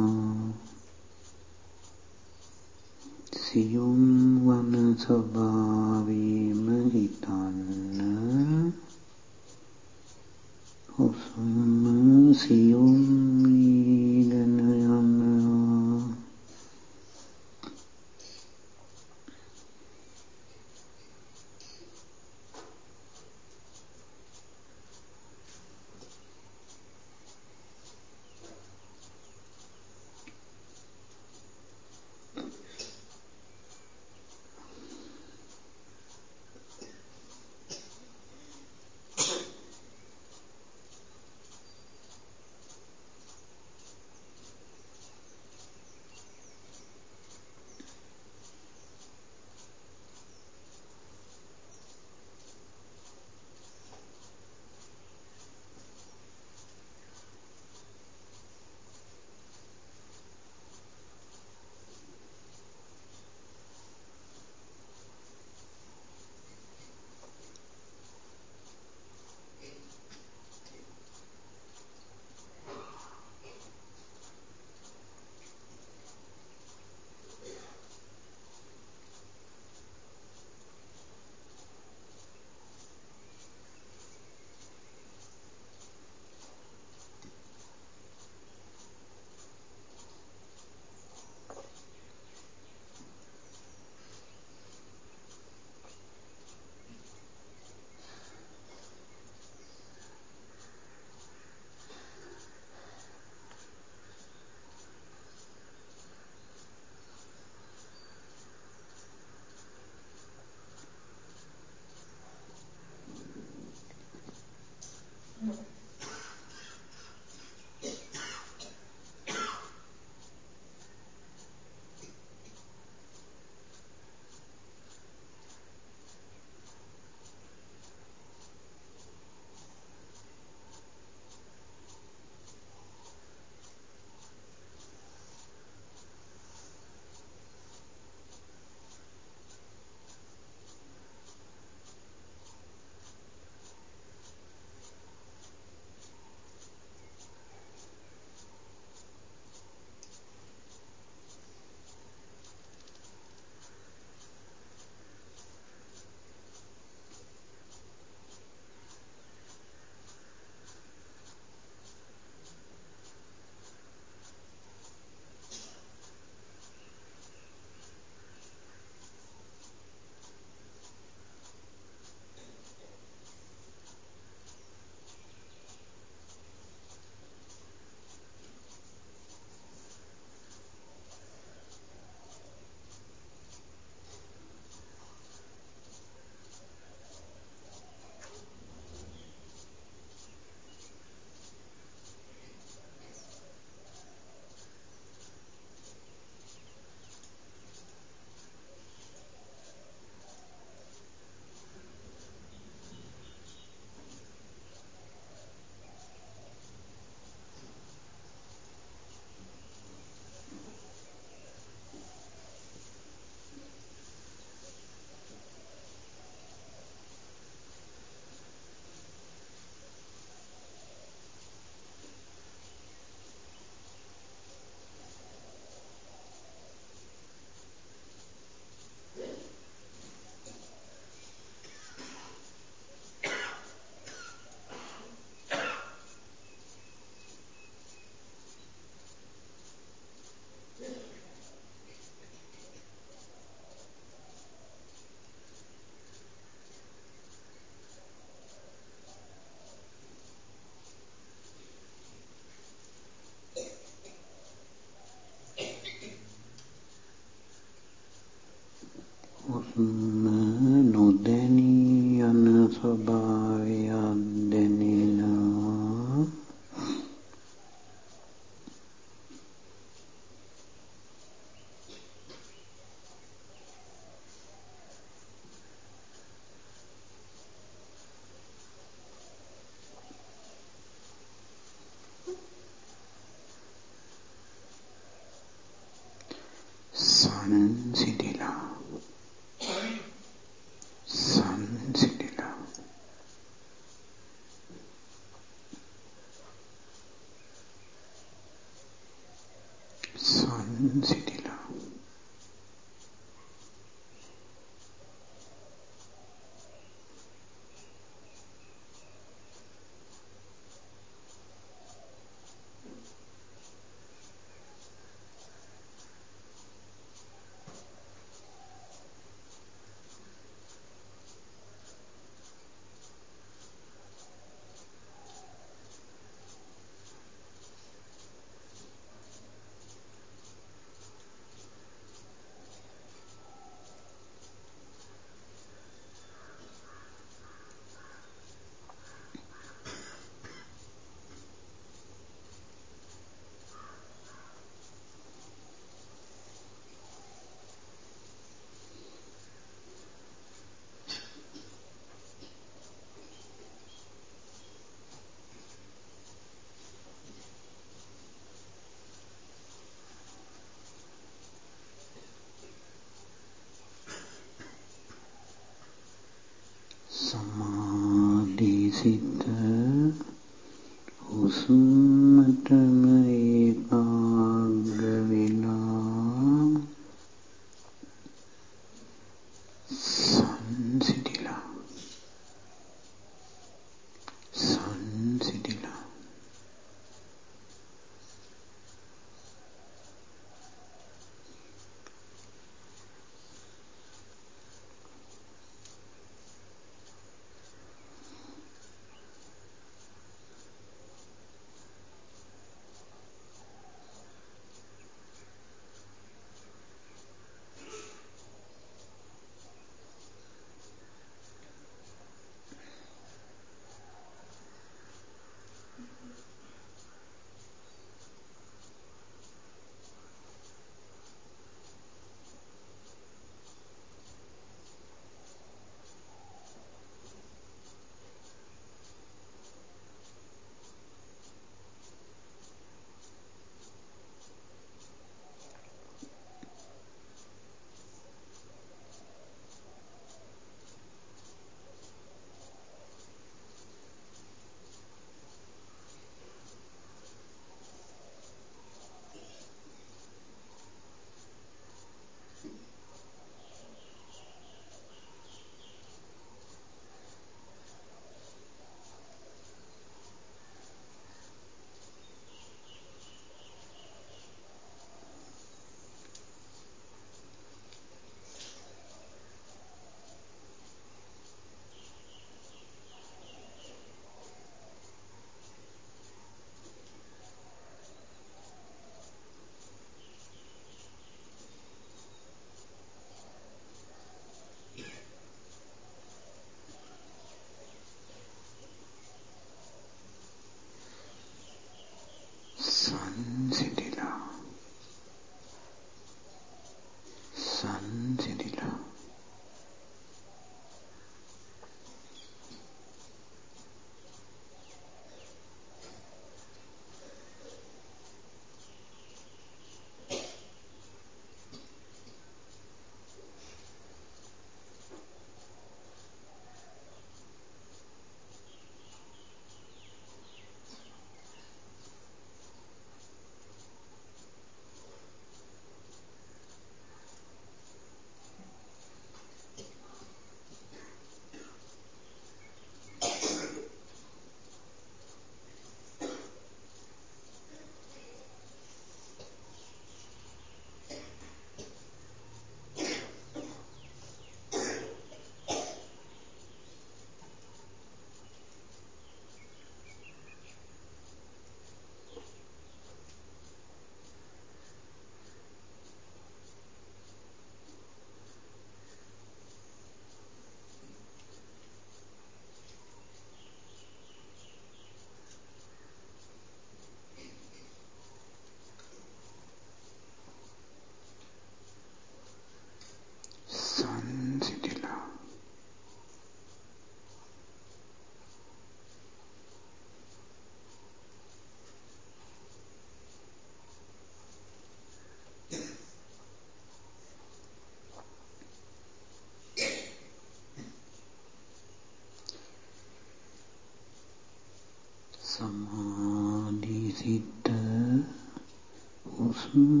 Speaker 1: who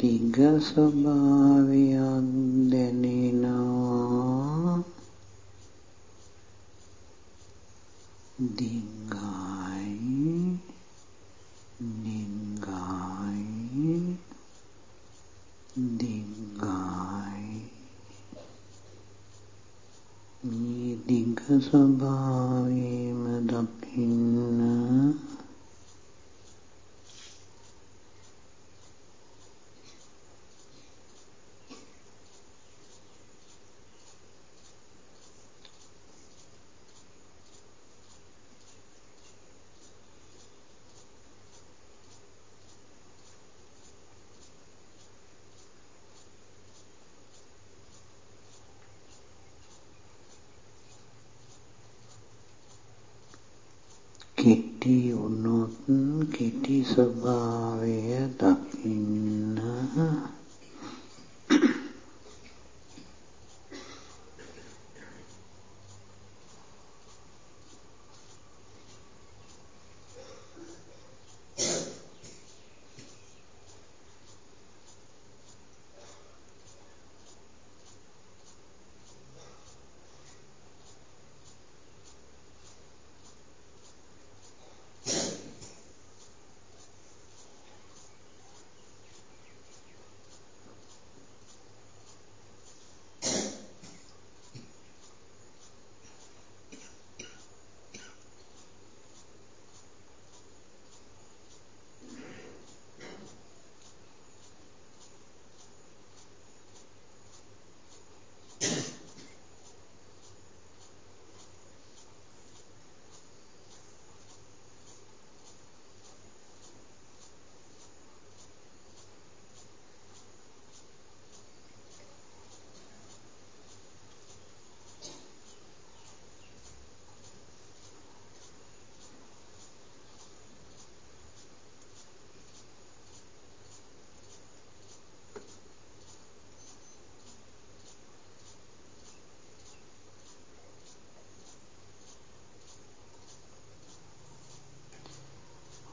Speaker 1: දිග ස්වභාවයක්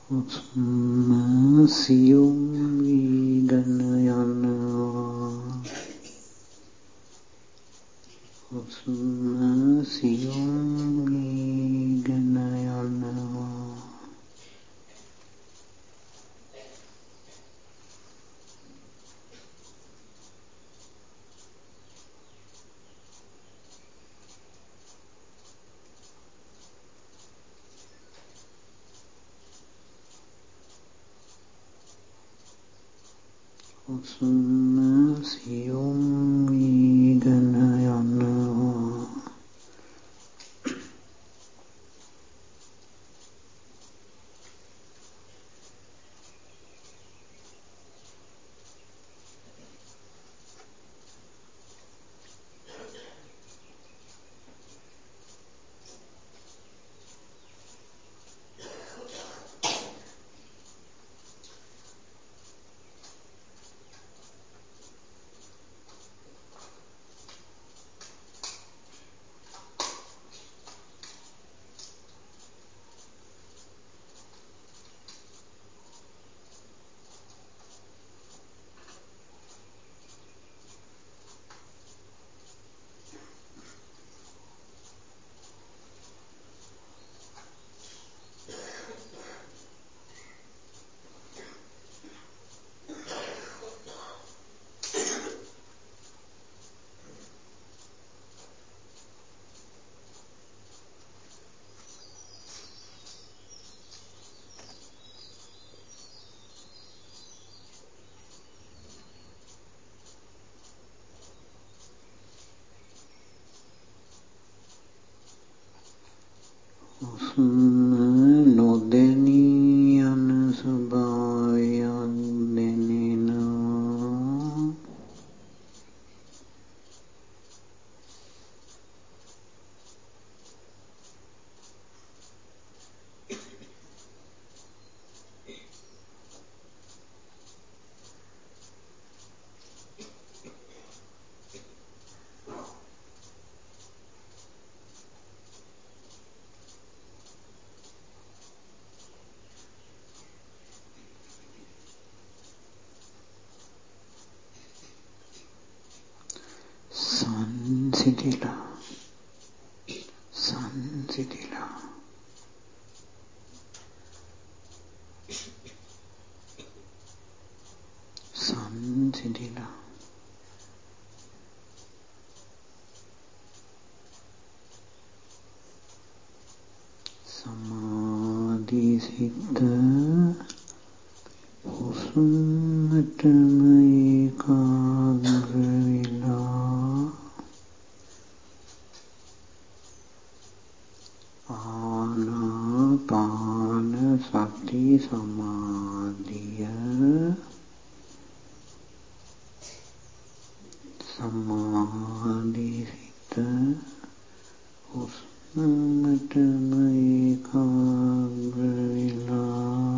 Speaker 1: හුස්ම සියුම් Hmm. සංසිඳිලා සංසිඳිලා සංසිඳිලා සමාධි සිත හුස්මටම ඒකාග්‍ර වෙලා ආනාපාන සති සමාධිය සමාධි සිත හුස්මටම ඒකාග්‍ර වෙලා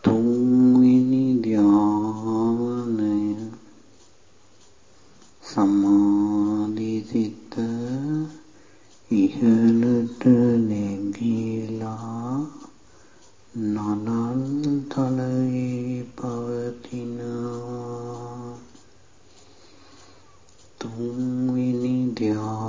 Speaker 1: තුන්වෙනි ධානය සමාධි සිත ඉහළට නැගීලා නනන් තලයේ පවතිනවා. තුන්වෙනි ධානය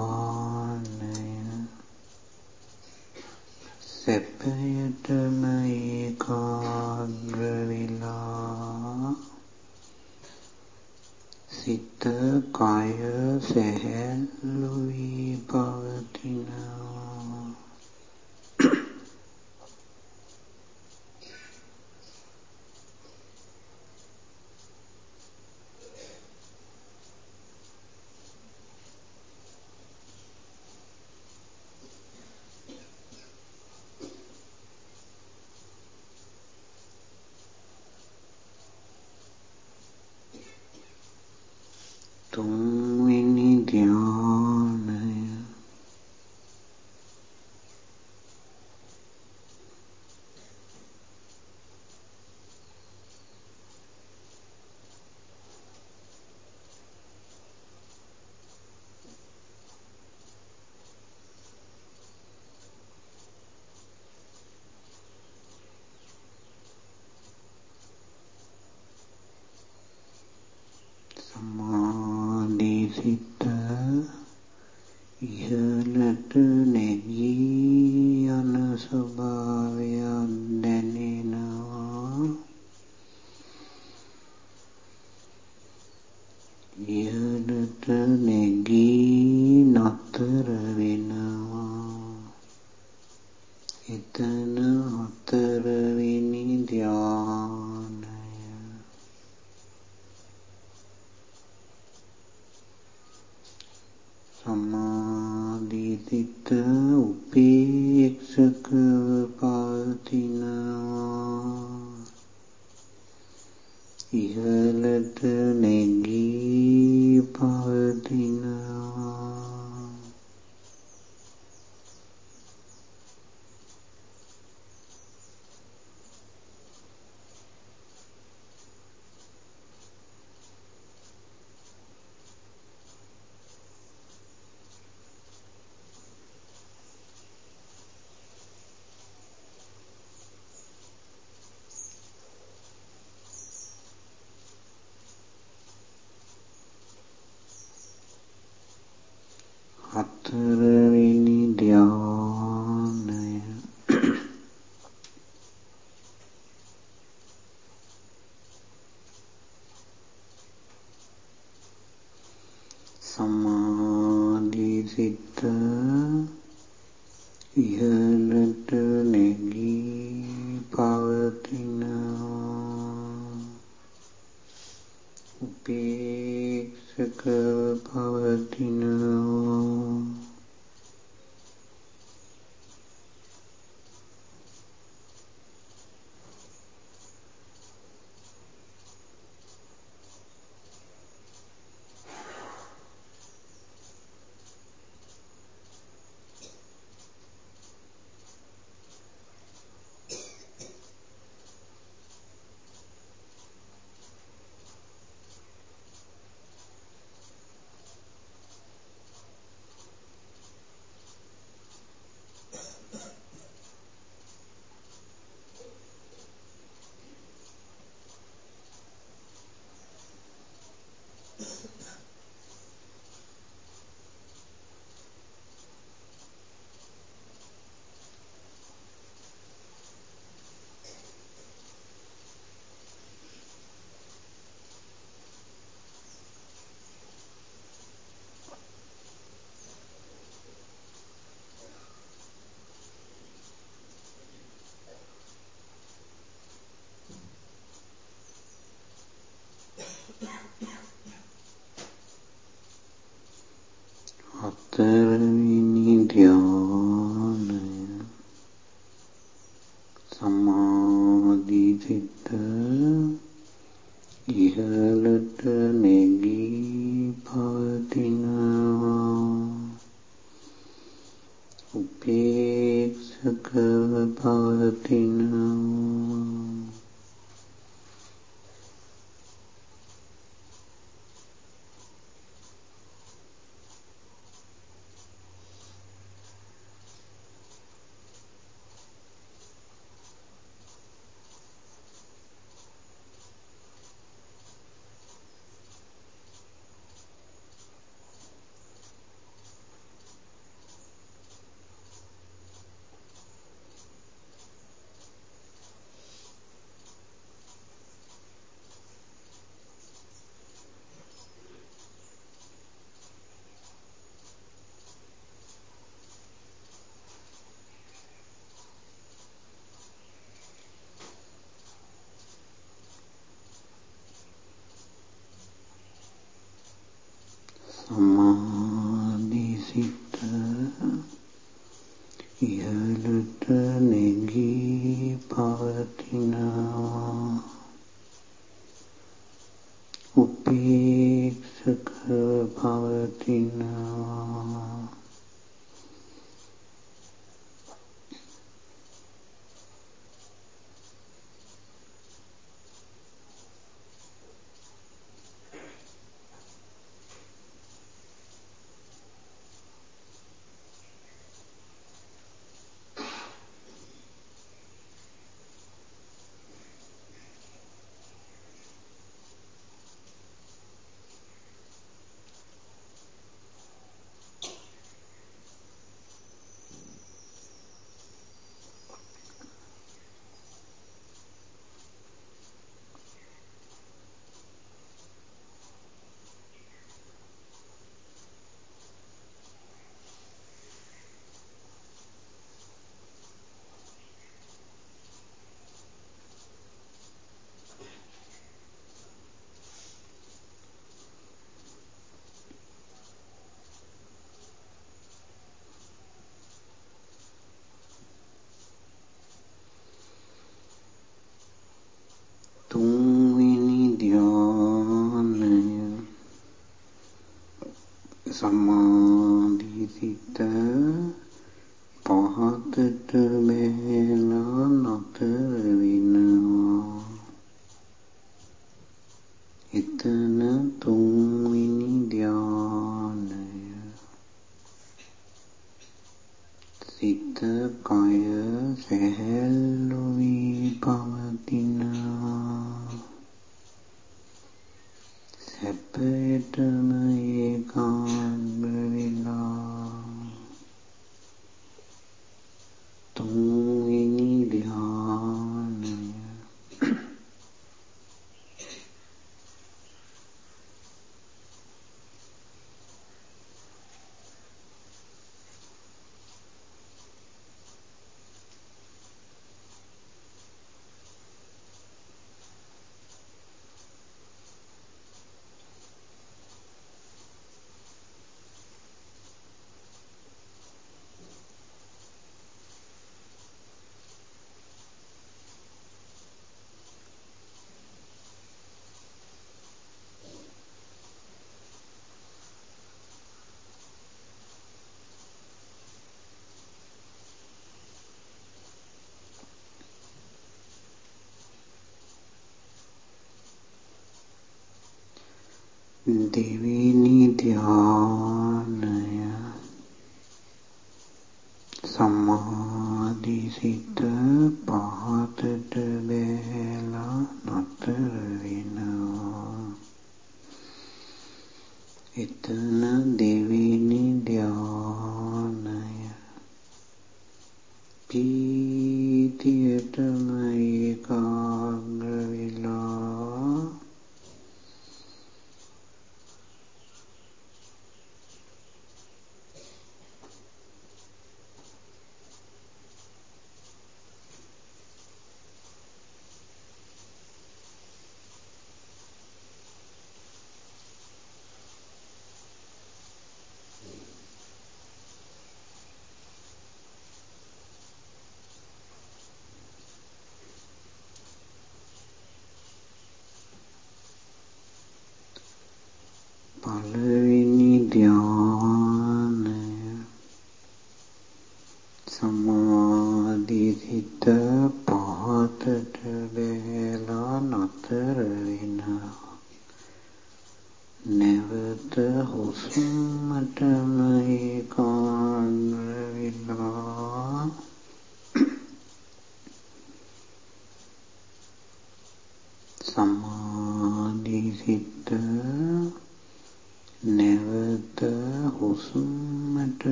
Speaker 1: देवी ध्यान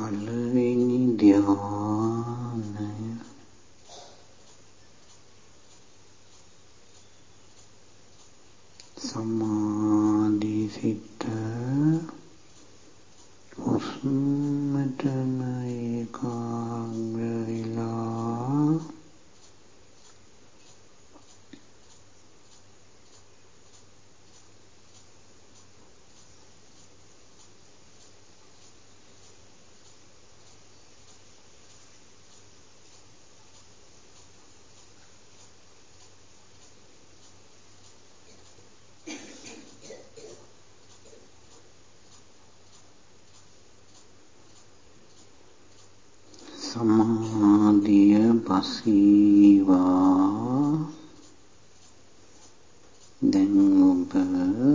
Speaker 1: පළවෙනි ධ්‍යානය සමාධි සිත හුස්මටම ඒකාග්‍ර වෙලා සමාධිය පසීවා දැන් ඔබ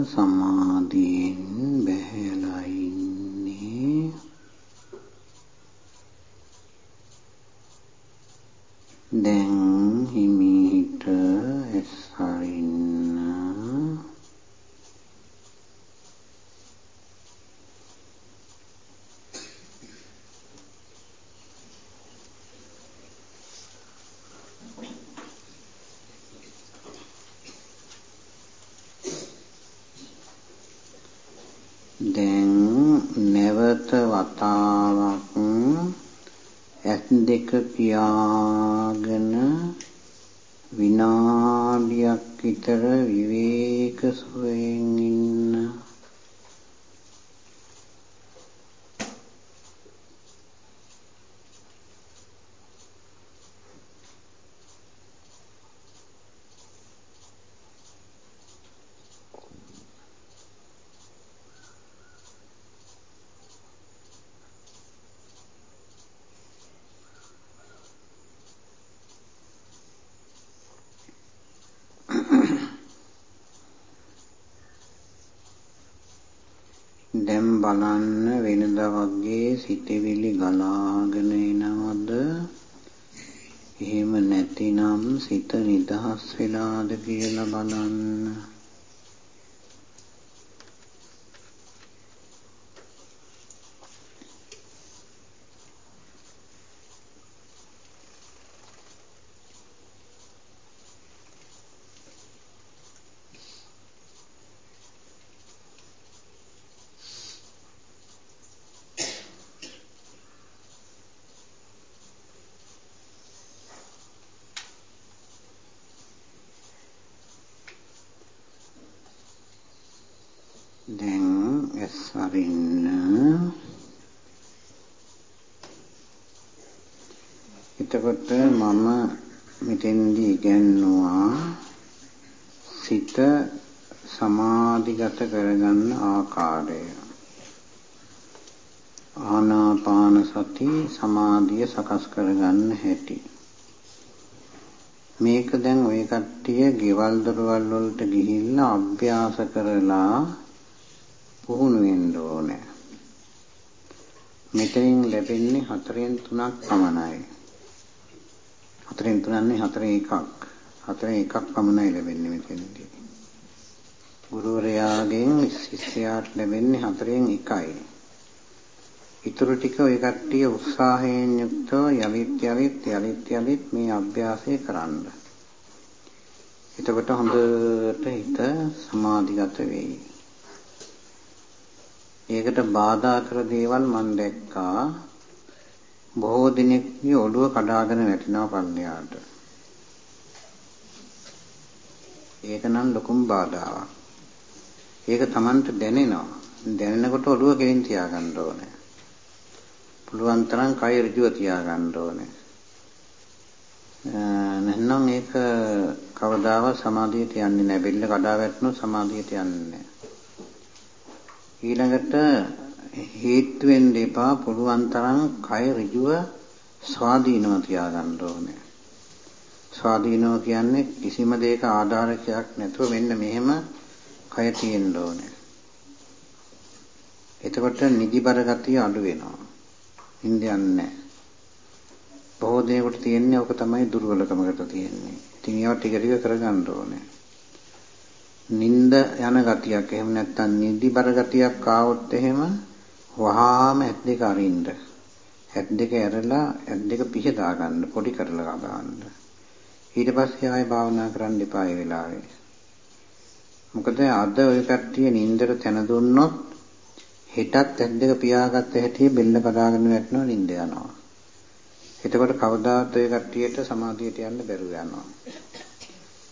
Speaker 1: සමාධියෙන් බැහැලා ඉන්නේ. දැන් හිමීට ඇස් හරින්න දැන් නැවත වතාවක් ඇස් දෙක පියාගෙන විනාඩියක් විතර විවේක සුවයෙන් ඉන්න දැන් බලන්න වෙනදා වගේ සිතවිලි ගලාගෙන එනවද? එහෙම නැතිනම් සිත නිදහස් වෙලාද කියලා බලන්න දැන් ඇස් අරින්න එතකොට මම මෙතෙන්දී ඉගැන්නුවා සිත සමාධිගත කරගන්න ආකාරය ආනාපාන සති සමාධිය සකස් කරගන්න හැටි මේක දැන් ওই කට්ටිය ගෙවල් දොරවල් වලට ගිහිල්ලා අභ්‍යාස කරලා පුහුණු වෙන්න ඕනේ. මෙතනින් ලැබෙන්නේ හතරෙන් තුනක් පමණයි. හතරෙන් තුනන්නේ හතරේ එකක්. හතරේ එකක් පමණයි ලැබෙන්නේ මෙතනදී. ගුරුවරයාගෙන් ශිෂ්‍යයාට ලැබෙන්නේ හතරෙන් එකයි. ඊටු ටික ඔය කට්ටිය උත්සාහයෙන් යුක්තව යලිත් යලිත් යලිත් යලිත් මේ අභ්‍යාසය කරන්න. එතකොට හොඳට හිත සමාධිගත වෙයි. ඒකට බාධා කර දේවල් මම දැක්කා. බොහෝ දිනෙකගේ ඔළුව කඩාගෙන වැටෙනවා පල්ලෙහාට. ඒක නම් ලොකුම බාධාවක්. ඒක Tamanට දැනෙනවා. දැනෙනකොට ඔළුව කෙලින් තියාගන්න ඕනේ. පුළුවන් තරම් කය ඍජුව තියාගන්න ඕනේ. නැත්නම් ඒක කවදාවත් සමාධියට යන්නේ නැහැ. බෙල්ල කඩා වැටුණොත් සමාධියට යන්නේ නැහැ. ඊළඟට හේතු වෙන්න එපා පුළුවන් තරම් කය ඍජුව ස්වාධීනව තියාගන්න ඕනේ. ස්වාධීනව කියන්නේ කිසිම දෙයක ආධාරකයක් නැතුව මෙන්න මෙහෙම කය තියෙන්න ඕනේ. එතකොට නිදිබර ගතිය අඩු වෙනවා. ඉන්දියන් නැහැ. බොහෝ දෙනෙකුට තියෙන්නේ ඕක තමයි දුර්වලකමකට තියෙන්නේ. ඉතින් ඒවා ටික ටික කරගන්න ඕනේ. නිନ୍ଦ යන ගතියක් එහෙම නැත්නම් නිදිබර ගතියක් ආවොත් එහෙම වහාම ඇත් දෙක අරින්න. ඇත් දෙක ඇරලා ඇත් දෙක පිහදා ගන්න පොඩි කරලා ගන්න. ඊට පස්සේ ආයෙ භාවනා කරන්න එපා ඒ වෙලාවේ. මොකද අද ඔය කට්ටිය නින්දට තැන දුන්නොත් හෙටත් ඇත් දෙක පියාගත්ත හැටි බෙල්ල කඩාගෙන වැටෙනවා නින්ද යනවා. එතකොට කවදාත් ඔය කට්ටියට සමාධියට යන්න බැරුව යනවා.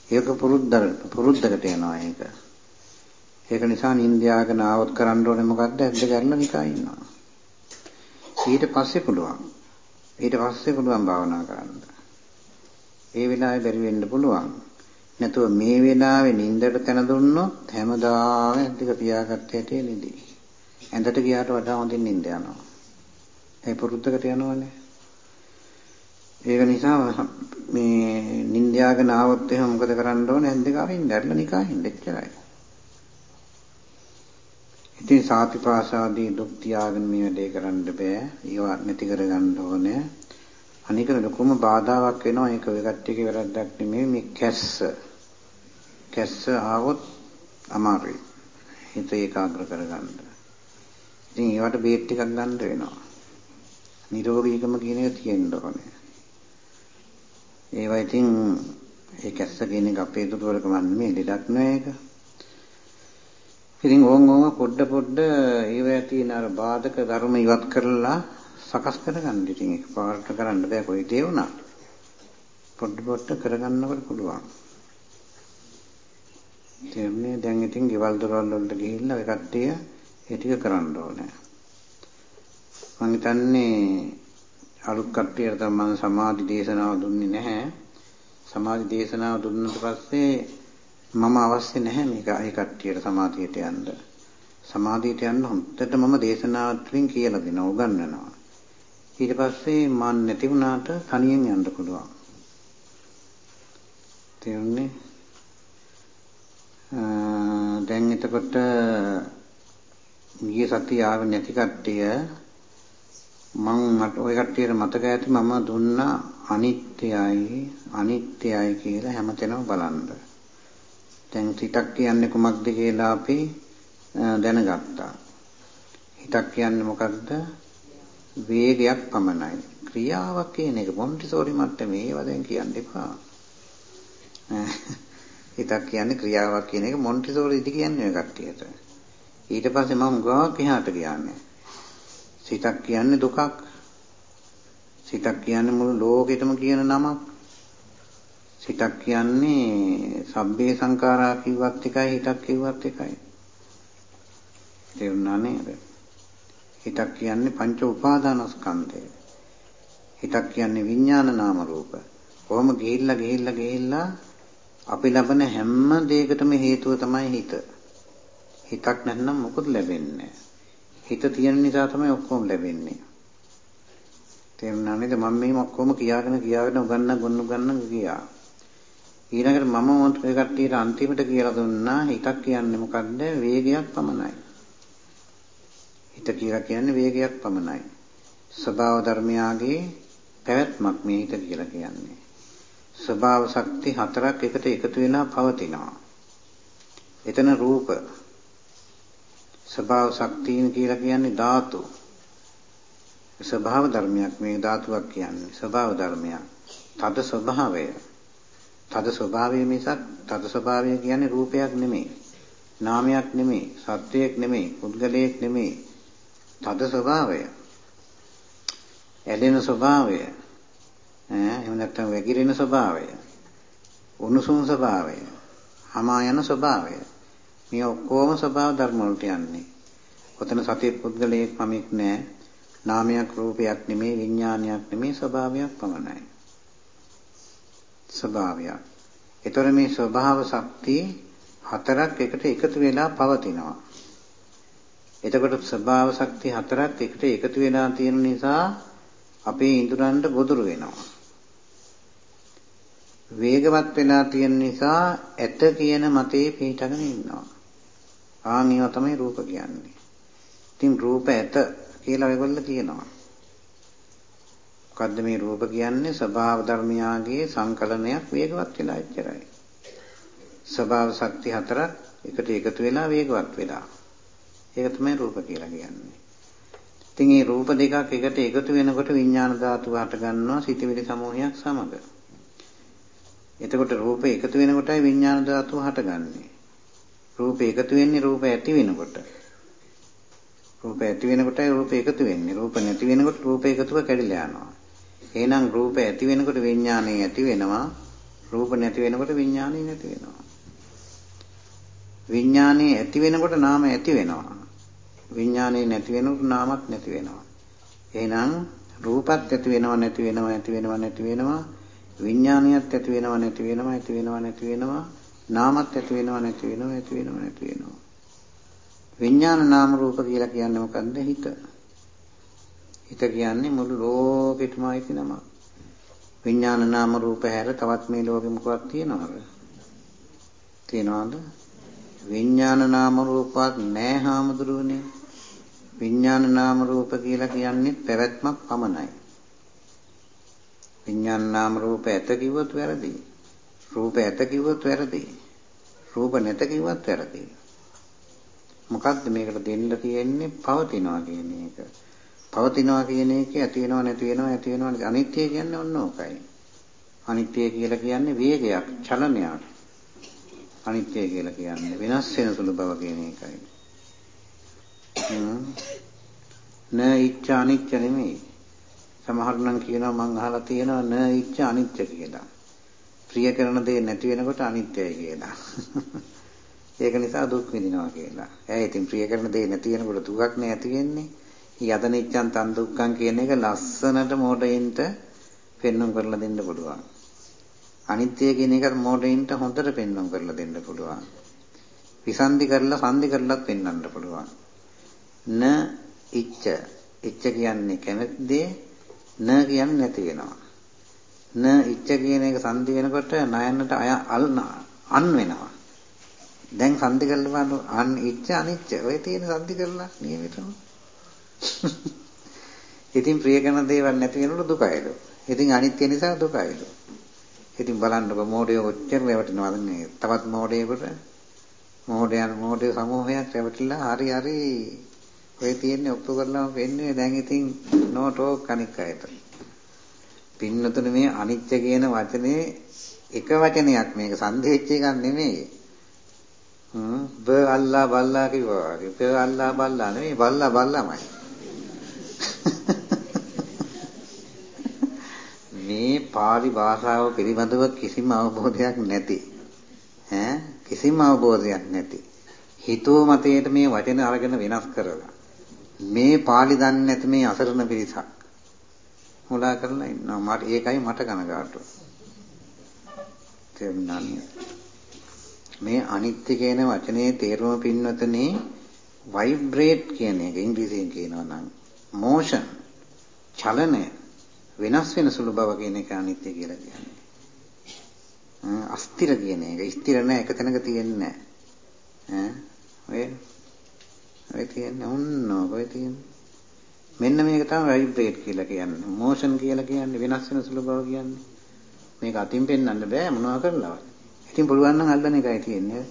Speaker 1: ඒක පුරුද්දට පුරුද්දකට යනවා ඒක. ඒක නිසා නින්දයාගෙන ආවොත් කරන්න ඕනේ මොකද්ද? ඇද්ද කරලා නිකන් ඉන්නවා. ඊට පස්සේ පුළුවන්. ඊට පස්සේ පුළුවන් භාවනා කරන්න. ඒ වෙලාවේ බැරි වෙන්න පුළුවන්. නැතුව මේ වෙලාවේ නින්දට තැන දුන්නොත් හැමදාම ඇද්දක පියාගත්ත හැටි නිදි. ඇඳට ගියාට වඩා හොඳින් නින්ද යනවා. ඒ පුරුද්දකට යනවනේ. ඒක නිසා මේ නින්දයාගෙන ආවොත් එහෙනම් මොකද කරන්න ඕනේ? ඇද්දක අරින්න ඇරලා නිකන් ඉන්න එච්චරයි. ඉතින් සාතිපාසාදී දුක් තියාගෙන මේ වැඩේ කරන්න බෑ. ඒවා නැති කරගන්න ඕනේ. අනික ලොකුම බාධාවක් වෙනවා ඒක ඔය කට්ටියගේ වැරද්දක් නෙමෙයි මේ කැස්ස. කැස්ස ආවොත් අමාරුයි. හිත ඒකාග්‍ර කරගන්න. ඉතින් ඒවට බේත් ටිකක් ගන්න වෙනවා. නිරෝගීකම කියන එක තියෙන්න ඕනේ. ඒවා ඉතින් ඒ කැස්ස කියන එක අපේ දුරවලකම නෙමෙයි ලෙඩක් නෑ ඒක. ඉතින් ඕන් ඕම පොඩ පොඩ ඒවා තියෙන අර බාධක ධර්ම ඉවත් කරලා සකස් කරගන්න. ඉතින් ඒක පාරට කරන්න බෑ කොයි දේ වුණත්. පොඩ පොඩ කරගන්නකොට පුළුවන්. තේරුණේ දැන් ඉතින් ගෙවල් දොරවල් වලට ගිහිල්ලා ඔය කට්ටිය ඒ ටික කරන්න ඕනේ. මම හිතන්නේ අලුත් කට්ටියට තමයි මම සමාධි දේශනාව දුන්නේ නැහැ. සමාධි දේශනාව දුන්නට පස්සේ මම අවශ්‍ය නැහැ මේක ඒ කට්ටියට සමාධියට යන්න. සමාධියට යන්න හොඳට මම දේශනාවත් වලින් කියලා දෙනවා උගන්වනවා. ඊට පස්සේ මන් නැති වුණාට තනියෙන් යන්න පුළුවන්. තේරුණේ? දැන් එතකොට ගිය සතිය ආවේ නැති කට්ටිය මම මට ওই කට්ටියට මතක ඇති මම දුන්නා අනිත්‍යයි අනිත්‍යයි කියලා හැමතැනම බලන්න. දැන් හිතක් කියන්නේ කුමක්ද කියලා අපි දැනගත්තා. හිතක් කියන්නේ මොකක්ද? වේගයක් පමණයි. ක්‍රියාවක් කියන එක මොන්ටිසෝරි මට්ටමේ ඒවා දැන් කියන්න එපා. හිතක් කියන්නේ ක්‍රියාවක් කියන එක මොන්ටිසෝරි ඉදි කියන්නේ ඔය කට්ටියට. ඊට පස්සේ මම ගාවක් එහාට ගියානේ. සිතක් කියන්නේ දුකක්. සිතක් කියන්නේ මුළු ලෝකෙටම කියන නමක්. සිතක් කියන්නේ සබ්බේ සංඛාරා කිව්වත් එකයි හිතක් කිව්වත් එකයි. තේරුණා නේද? හිතක් කියන්නේ පංච උපාදානස්කන්ධය. හිතක් කියන්නේ විඥාන නාම රූප. කොහොම ගිහිල්ලා ගිහිල්ලා ගිහිල්ලා අපි ලබන හැම දෙයකටම හේතුව තමයි හිත. හිතක් නැත්නම් මොකද ලැබෙන්නේ හිත තියෙන නිසා තමයි ඔක්කොම ලැබෙන්නේ. තේරුණා නේද? මම මේ ඔක්කොම කියාගෙන කියාගෙන උගන්න ගොන්න ගන්න ගියා. ඊළඟට මම මොකද කට්ටියට අන්තිමට කියලා දුන්නා හිතක් කියන්නේ මොකද්ද? වේගයක් පමණයි. හිත කියලා කියන්නේ වේගයක් පමණයි. ස්වභාව ධර්මයාගේ පැවැත්මක් මේ හිත කියලා කියන්නේ. ස්වභාව ශක්ති හතරක් එකට එකතු වෙලා පවතිනවා. එතන රූප ස්වභාව ශක්තියන කියලා කියන්නේ ධාතු. ස්වභාව ධර්මයක් මේ ධාතුවක් කියන්නේ ස්වභාව ධර්මයක්. තද ස්වභාවය. තද ස්වභාවය මිසක් තද ස්වභාවය කියන්නේ රූපයක් නෙමෙයි. නාමයක් නෙමෙයි. සත්වයක් නෙමෙයි. පුද්ගලයෙක් නෙමෙයි. තද ස්වභාවය. ඇලෙන ස්වභාවය. ඈ එහෙම නැත්නම් වැగిරෙන ස්වභාවය. උණුසුම් ස්වභාවය. හමා යන ස්වභාවය. මේ ඔක්කොම ස්වභාව ධර්ම වලට යන්නේ. ඔතන සතිය පුද්ගලයෙක් මමෙක් නෑ. නාමයක් රූපයක් නෙමේ විඥානයක් නෙමේ ස්වභාවයක් පමණයි. ස්වභාවයක්. ඒතර මේ ස්වභාව ශක්තිය හතරක් එකට එකතු වෙලා පවතිනවා. එතකොට ස්වභාව ශක්තිය හතරක් එකට එකතු වෙලා තියෙන නිසා අපේ ඉඳුරන්ට ගොදුරු වෙනවා. වේගවත් වෙලා තියෙන නිසා ඇත කියන මතේ පිටගෙන ඉන්නවා. ආන් ඒවා තමයි රූප කියන්නේ. ඉතින් රූප ඇත කියලා ඒගොල්ලෝ කියනවා. මොකද්ද මේ රූප කියන්නේ? ස්වභාව ධර්මයාගේ සංකලනයක් වේගවත් වෙලා ඉච්චරයි. ස්වභාව ශක්ති හතරක් එකට එකතු වෙලා වේගවත් වෙලා. ඒක තමයි රූප කියලා කියන්නේ. ඉතින් මේ රූප දෙකක් එකට එකතු වෙනකොට විඥාන ධාතුව හට ගන්නවා සිටිවිලි සමූහයක් සමග. එතකොට රූප එකතු වෙනකොටයි විඥාන ධාතුව හටගන්නේ. රූප එකතු වෙන්නේ රූප ඇති වෙනකොට. රූප ඇති වෙනකොටයි රූප එකතු වෙන්නේ. රූප නැති වෙනකොට රූප එකතුව කැඩිලා යනවා. එහෙනම් රූප ඇති වෙනකොට විඥානය ඇති වෙනවා. රූප නැති වෙනකොට විඥානය නැති වෙනවා. විඥානය ඇති වෙනකොට නාම ඇති වෙනවා. විඥානය නැති වෙනකොට නාමත් නැති වෙනවා. එහෙනම් රූපත් ඇති වෙනව නැති වෙනව ඇති වෙනව නැති වෙනවා. විඥානියත් ඇති වෙනව නැති වෙනව ඇති වෙනව නැති වෙනවා. නාමත් ඇති වෙනව නැති වෙනව ඇති වෙනව නැති වෙනවා. විඥාන නාම රූප කියලා කියන්නේ මොකද්ද? හිත. හිත කියන්නේ මුළු ලෝකෙටම අයිති නම. විඥාන නාම රූප හැර තවත් මේ ලෝකෙ මොකක්ද තියෙනවද? තියනවද? විඥාන නාම රූපات නැහැ හාමුදුරුවනේ. විඥාන නාම රූප කියලා කියන්නේ පැවැත්මක් පමණයි. විඥාන නාම රූප ඇත කිව්වොත් වැරදි. රූප ඇත කිව්වොත් වැරදි. රූප නැත කිව්වත් වැරදි. මොකක්ද මේකට දෙන්න තියෙන්නේ පවතිනවා කියන එක. පවතිනවා කියන එක ඇති වෙනව නැති වෙනව ඇති වෙනව අනිත්‍ය කියන්නේ ඔන්න ඕකයි. අනිත්‍ය කියලා කියන්නේ වේගයක්, චලනයක්. අනිත්‍ය කියලා කියන්නේ වෙනස් වෙන සුළු බව කියන එකයි. න ඉච්ඡ අනිත්‍ය නෙමෙයි. සමහර නම් කියනවා මං අහලා තියෙනවා න ඉච්ඡ අනිත්‍ය කියලා. ප්‍රිය කරන දේ නැති වෙනකොට අනිත්‍යයි කියලා. *laughs* ඒක නිසා දුක් විඳිනවා කියලා. ඇයි ඉතින් ප්‍රිය කරන දේ නැති වෙනකොට දුකක් නේ ඇති වෙන්නේ. යදනිච්ඡන් තන් දුක්ඛං කියන එක ලස්සනට මොඩින්ට පෙන්වන්න කරලා දෙන්න පුළුවන්. අනිත්‍ය කියන එක මොඩින්ට හොඳට පෙන්වන්න කරලා දෙන්න පුළුවන්. විසන්දි කරලා සන්දි කරලත් පෙන්වන්න පුළුවන්. න ඉච්ඡ ඉච්ඡ කියන්නේ කැමැත්තේ න කියන්නේ නැති වෙනවා. න ඉච්ඡ කියන එක සන්දි වෙනකොට නයන්නට අය අන් වෙනවා. දැන් සම්දි කරලා බලන්න අන් ඉච්ඡ අනිච්ච ඔය තියෙන සම්දි කරලා නියමිතව. ඉතින් ප්‍රිය කරන දේවල් නැති වෙනකොට දුකයිලු. ඉතින් අනිත්‍ය නිසා දුකයිලු. ඉතින් බලන්නකො මෝඩය ඔච්චර රැවටෙනවද නේ? තවත් මෝඩයෙකුට මෝඩයන් මෝඩය සමූහයක් රැවටිලා හරි හරි ඔය තියෙන්නේ ඔප්පු කරලාම වෙන්නේ දැන් ඉතින් නෝ ටෝක් අනික් අයට. පින්නතුනේ මේ අනිත්‍ය කියන වචනේ එක වචනයක් මේක සංදේශ එකක් නෙමෙයි. බ අල්ලා බල්ලා කිව්වා වගේ. බ අල්ලා බල්ලා නෙමෙයි බල්ලා බල්ලාමයි. *laughs* මේ pāli භාෂාව පිළිබඳව කිසිම අවබෝධයක් නැති. ඈ? කිසිම අවබෝධයක් නැති. හිතෝ මතයට මේ වචන අරගෙන වෙනස් කරලා. මේ pāli දන්නේ නැති මේ අසරණ පිරිසක්. මුලා කරලා ඉන්නවා. මට ඒකයි මට කනගාටුව. තේරුණානේ මේ අනිත්‍ය කියන වචනේ තේරුම පින්වතනේ ভাইබ්‍රේට් කියන එක ඉංග්‍රීසියෙන් කියනවා නම් මෝෂන් චලනය වෙනස් වෙන සුළු බව කියන එක අනිත්‍ය කියලා කියන්නේ. අස්තිර කියන එක ස්ථිර නැහැ එක තැනක තියෙන්නේ නැහැ. ඈ ඔය ඔය තියෙන්නේ ඔන්න ඔය තියෙන්නේ. මෙන්න මේක තමයි ভাইබ්‍රේට් කියලා කියන්නේ. මෝෂන් කියලා කියන්නේ වෙනස් වෙන සුළු බව කියන්නේ. මේක අතින් පෙන්වන්න බෑ මොනවා කරලවත්. ඉතින් පුළුවන් නම් අල්ලන එකයි තියෙන්නේ.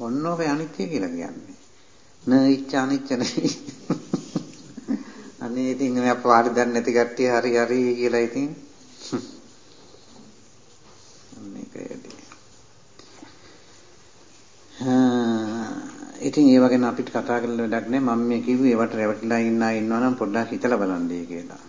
Speaker 1: ඔන්න ඔබ අනිත්‍ය කියලා කියන්නේ. න ඉච්ඡ අනිච්ච නෙවෙයි. අනේ ඉතින් මේ පාඩි දන්නේ නැති කට්ටිය හරි හරි කියලා ඉතින් මේකයි. ඉතින් ඒව ගැන අපිට කතා කරන්න වැඩක් නැහැ. මම මේ කිව්වේ ඒවට රැවටිලා ඉන්න අය ඉන්නවා නම් පොඩ්ඩක් හිතලා බලන්න කියලා.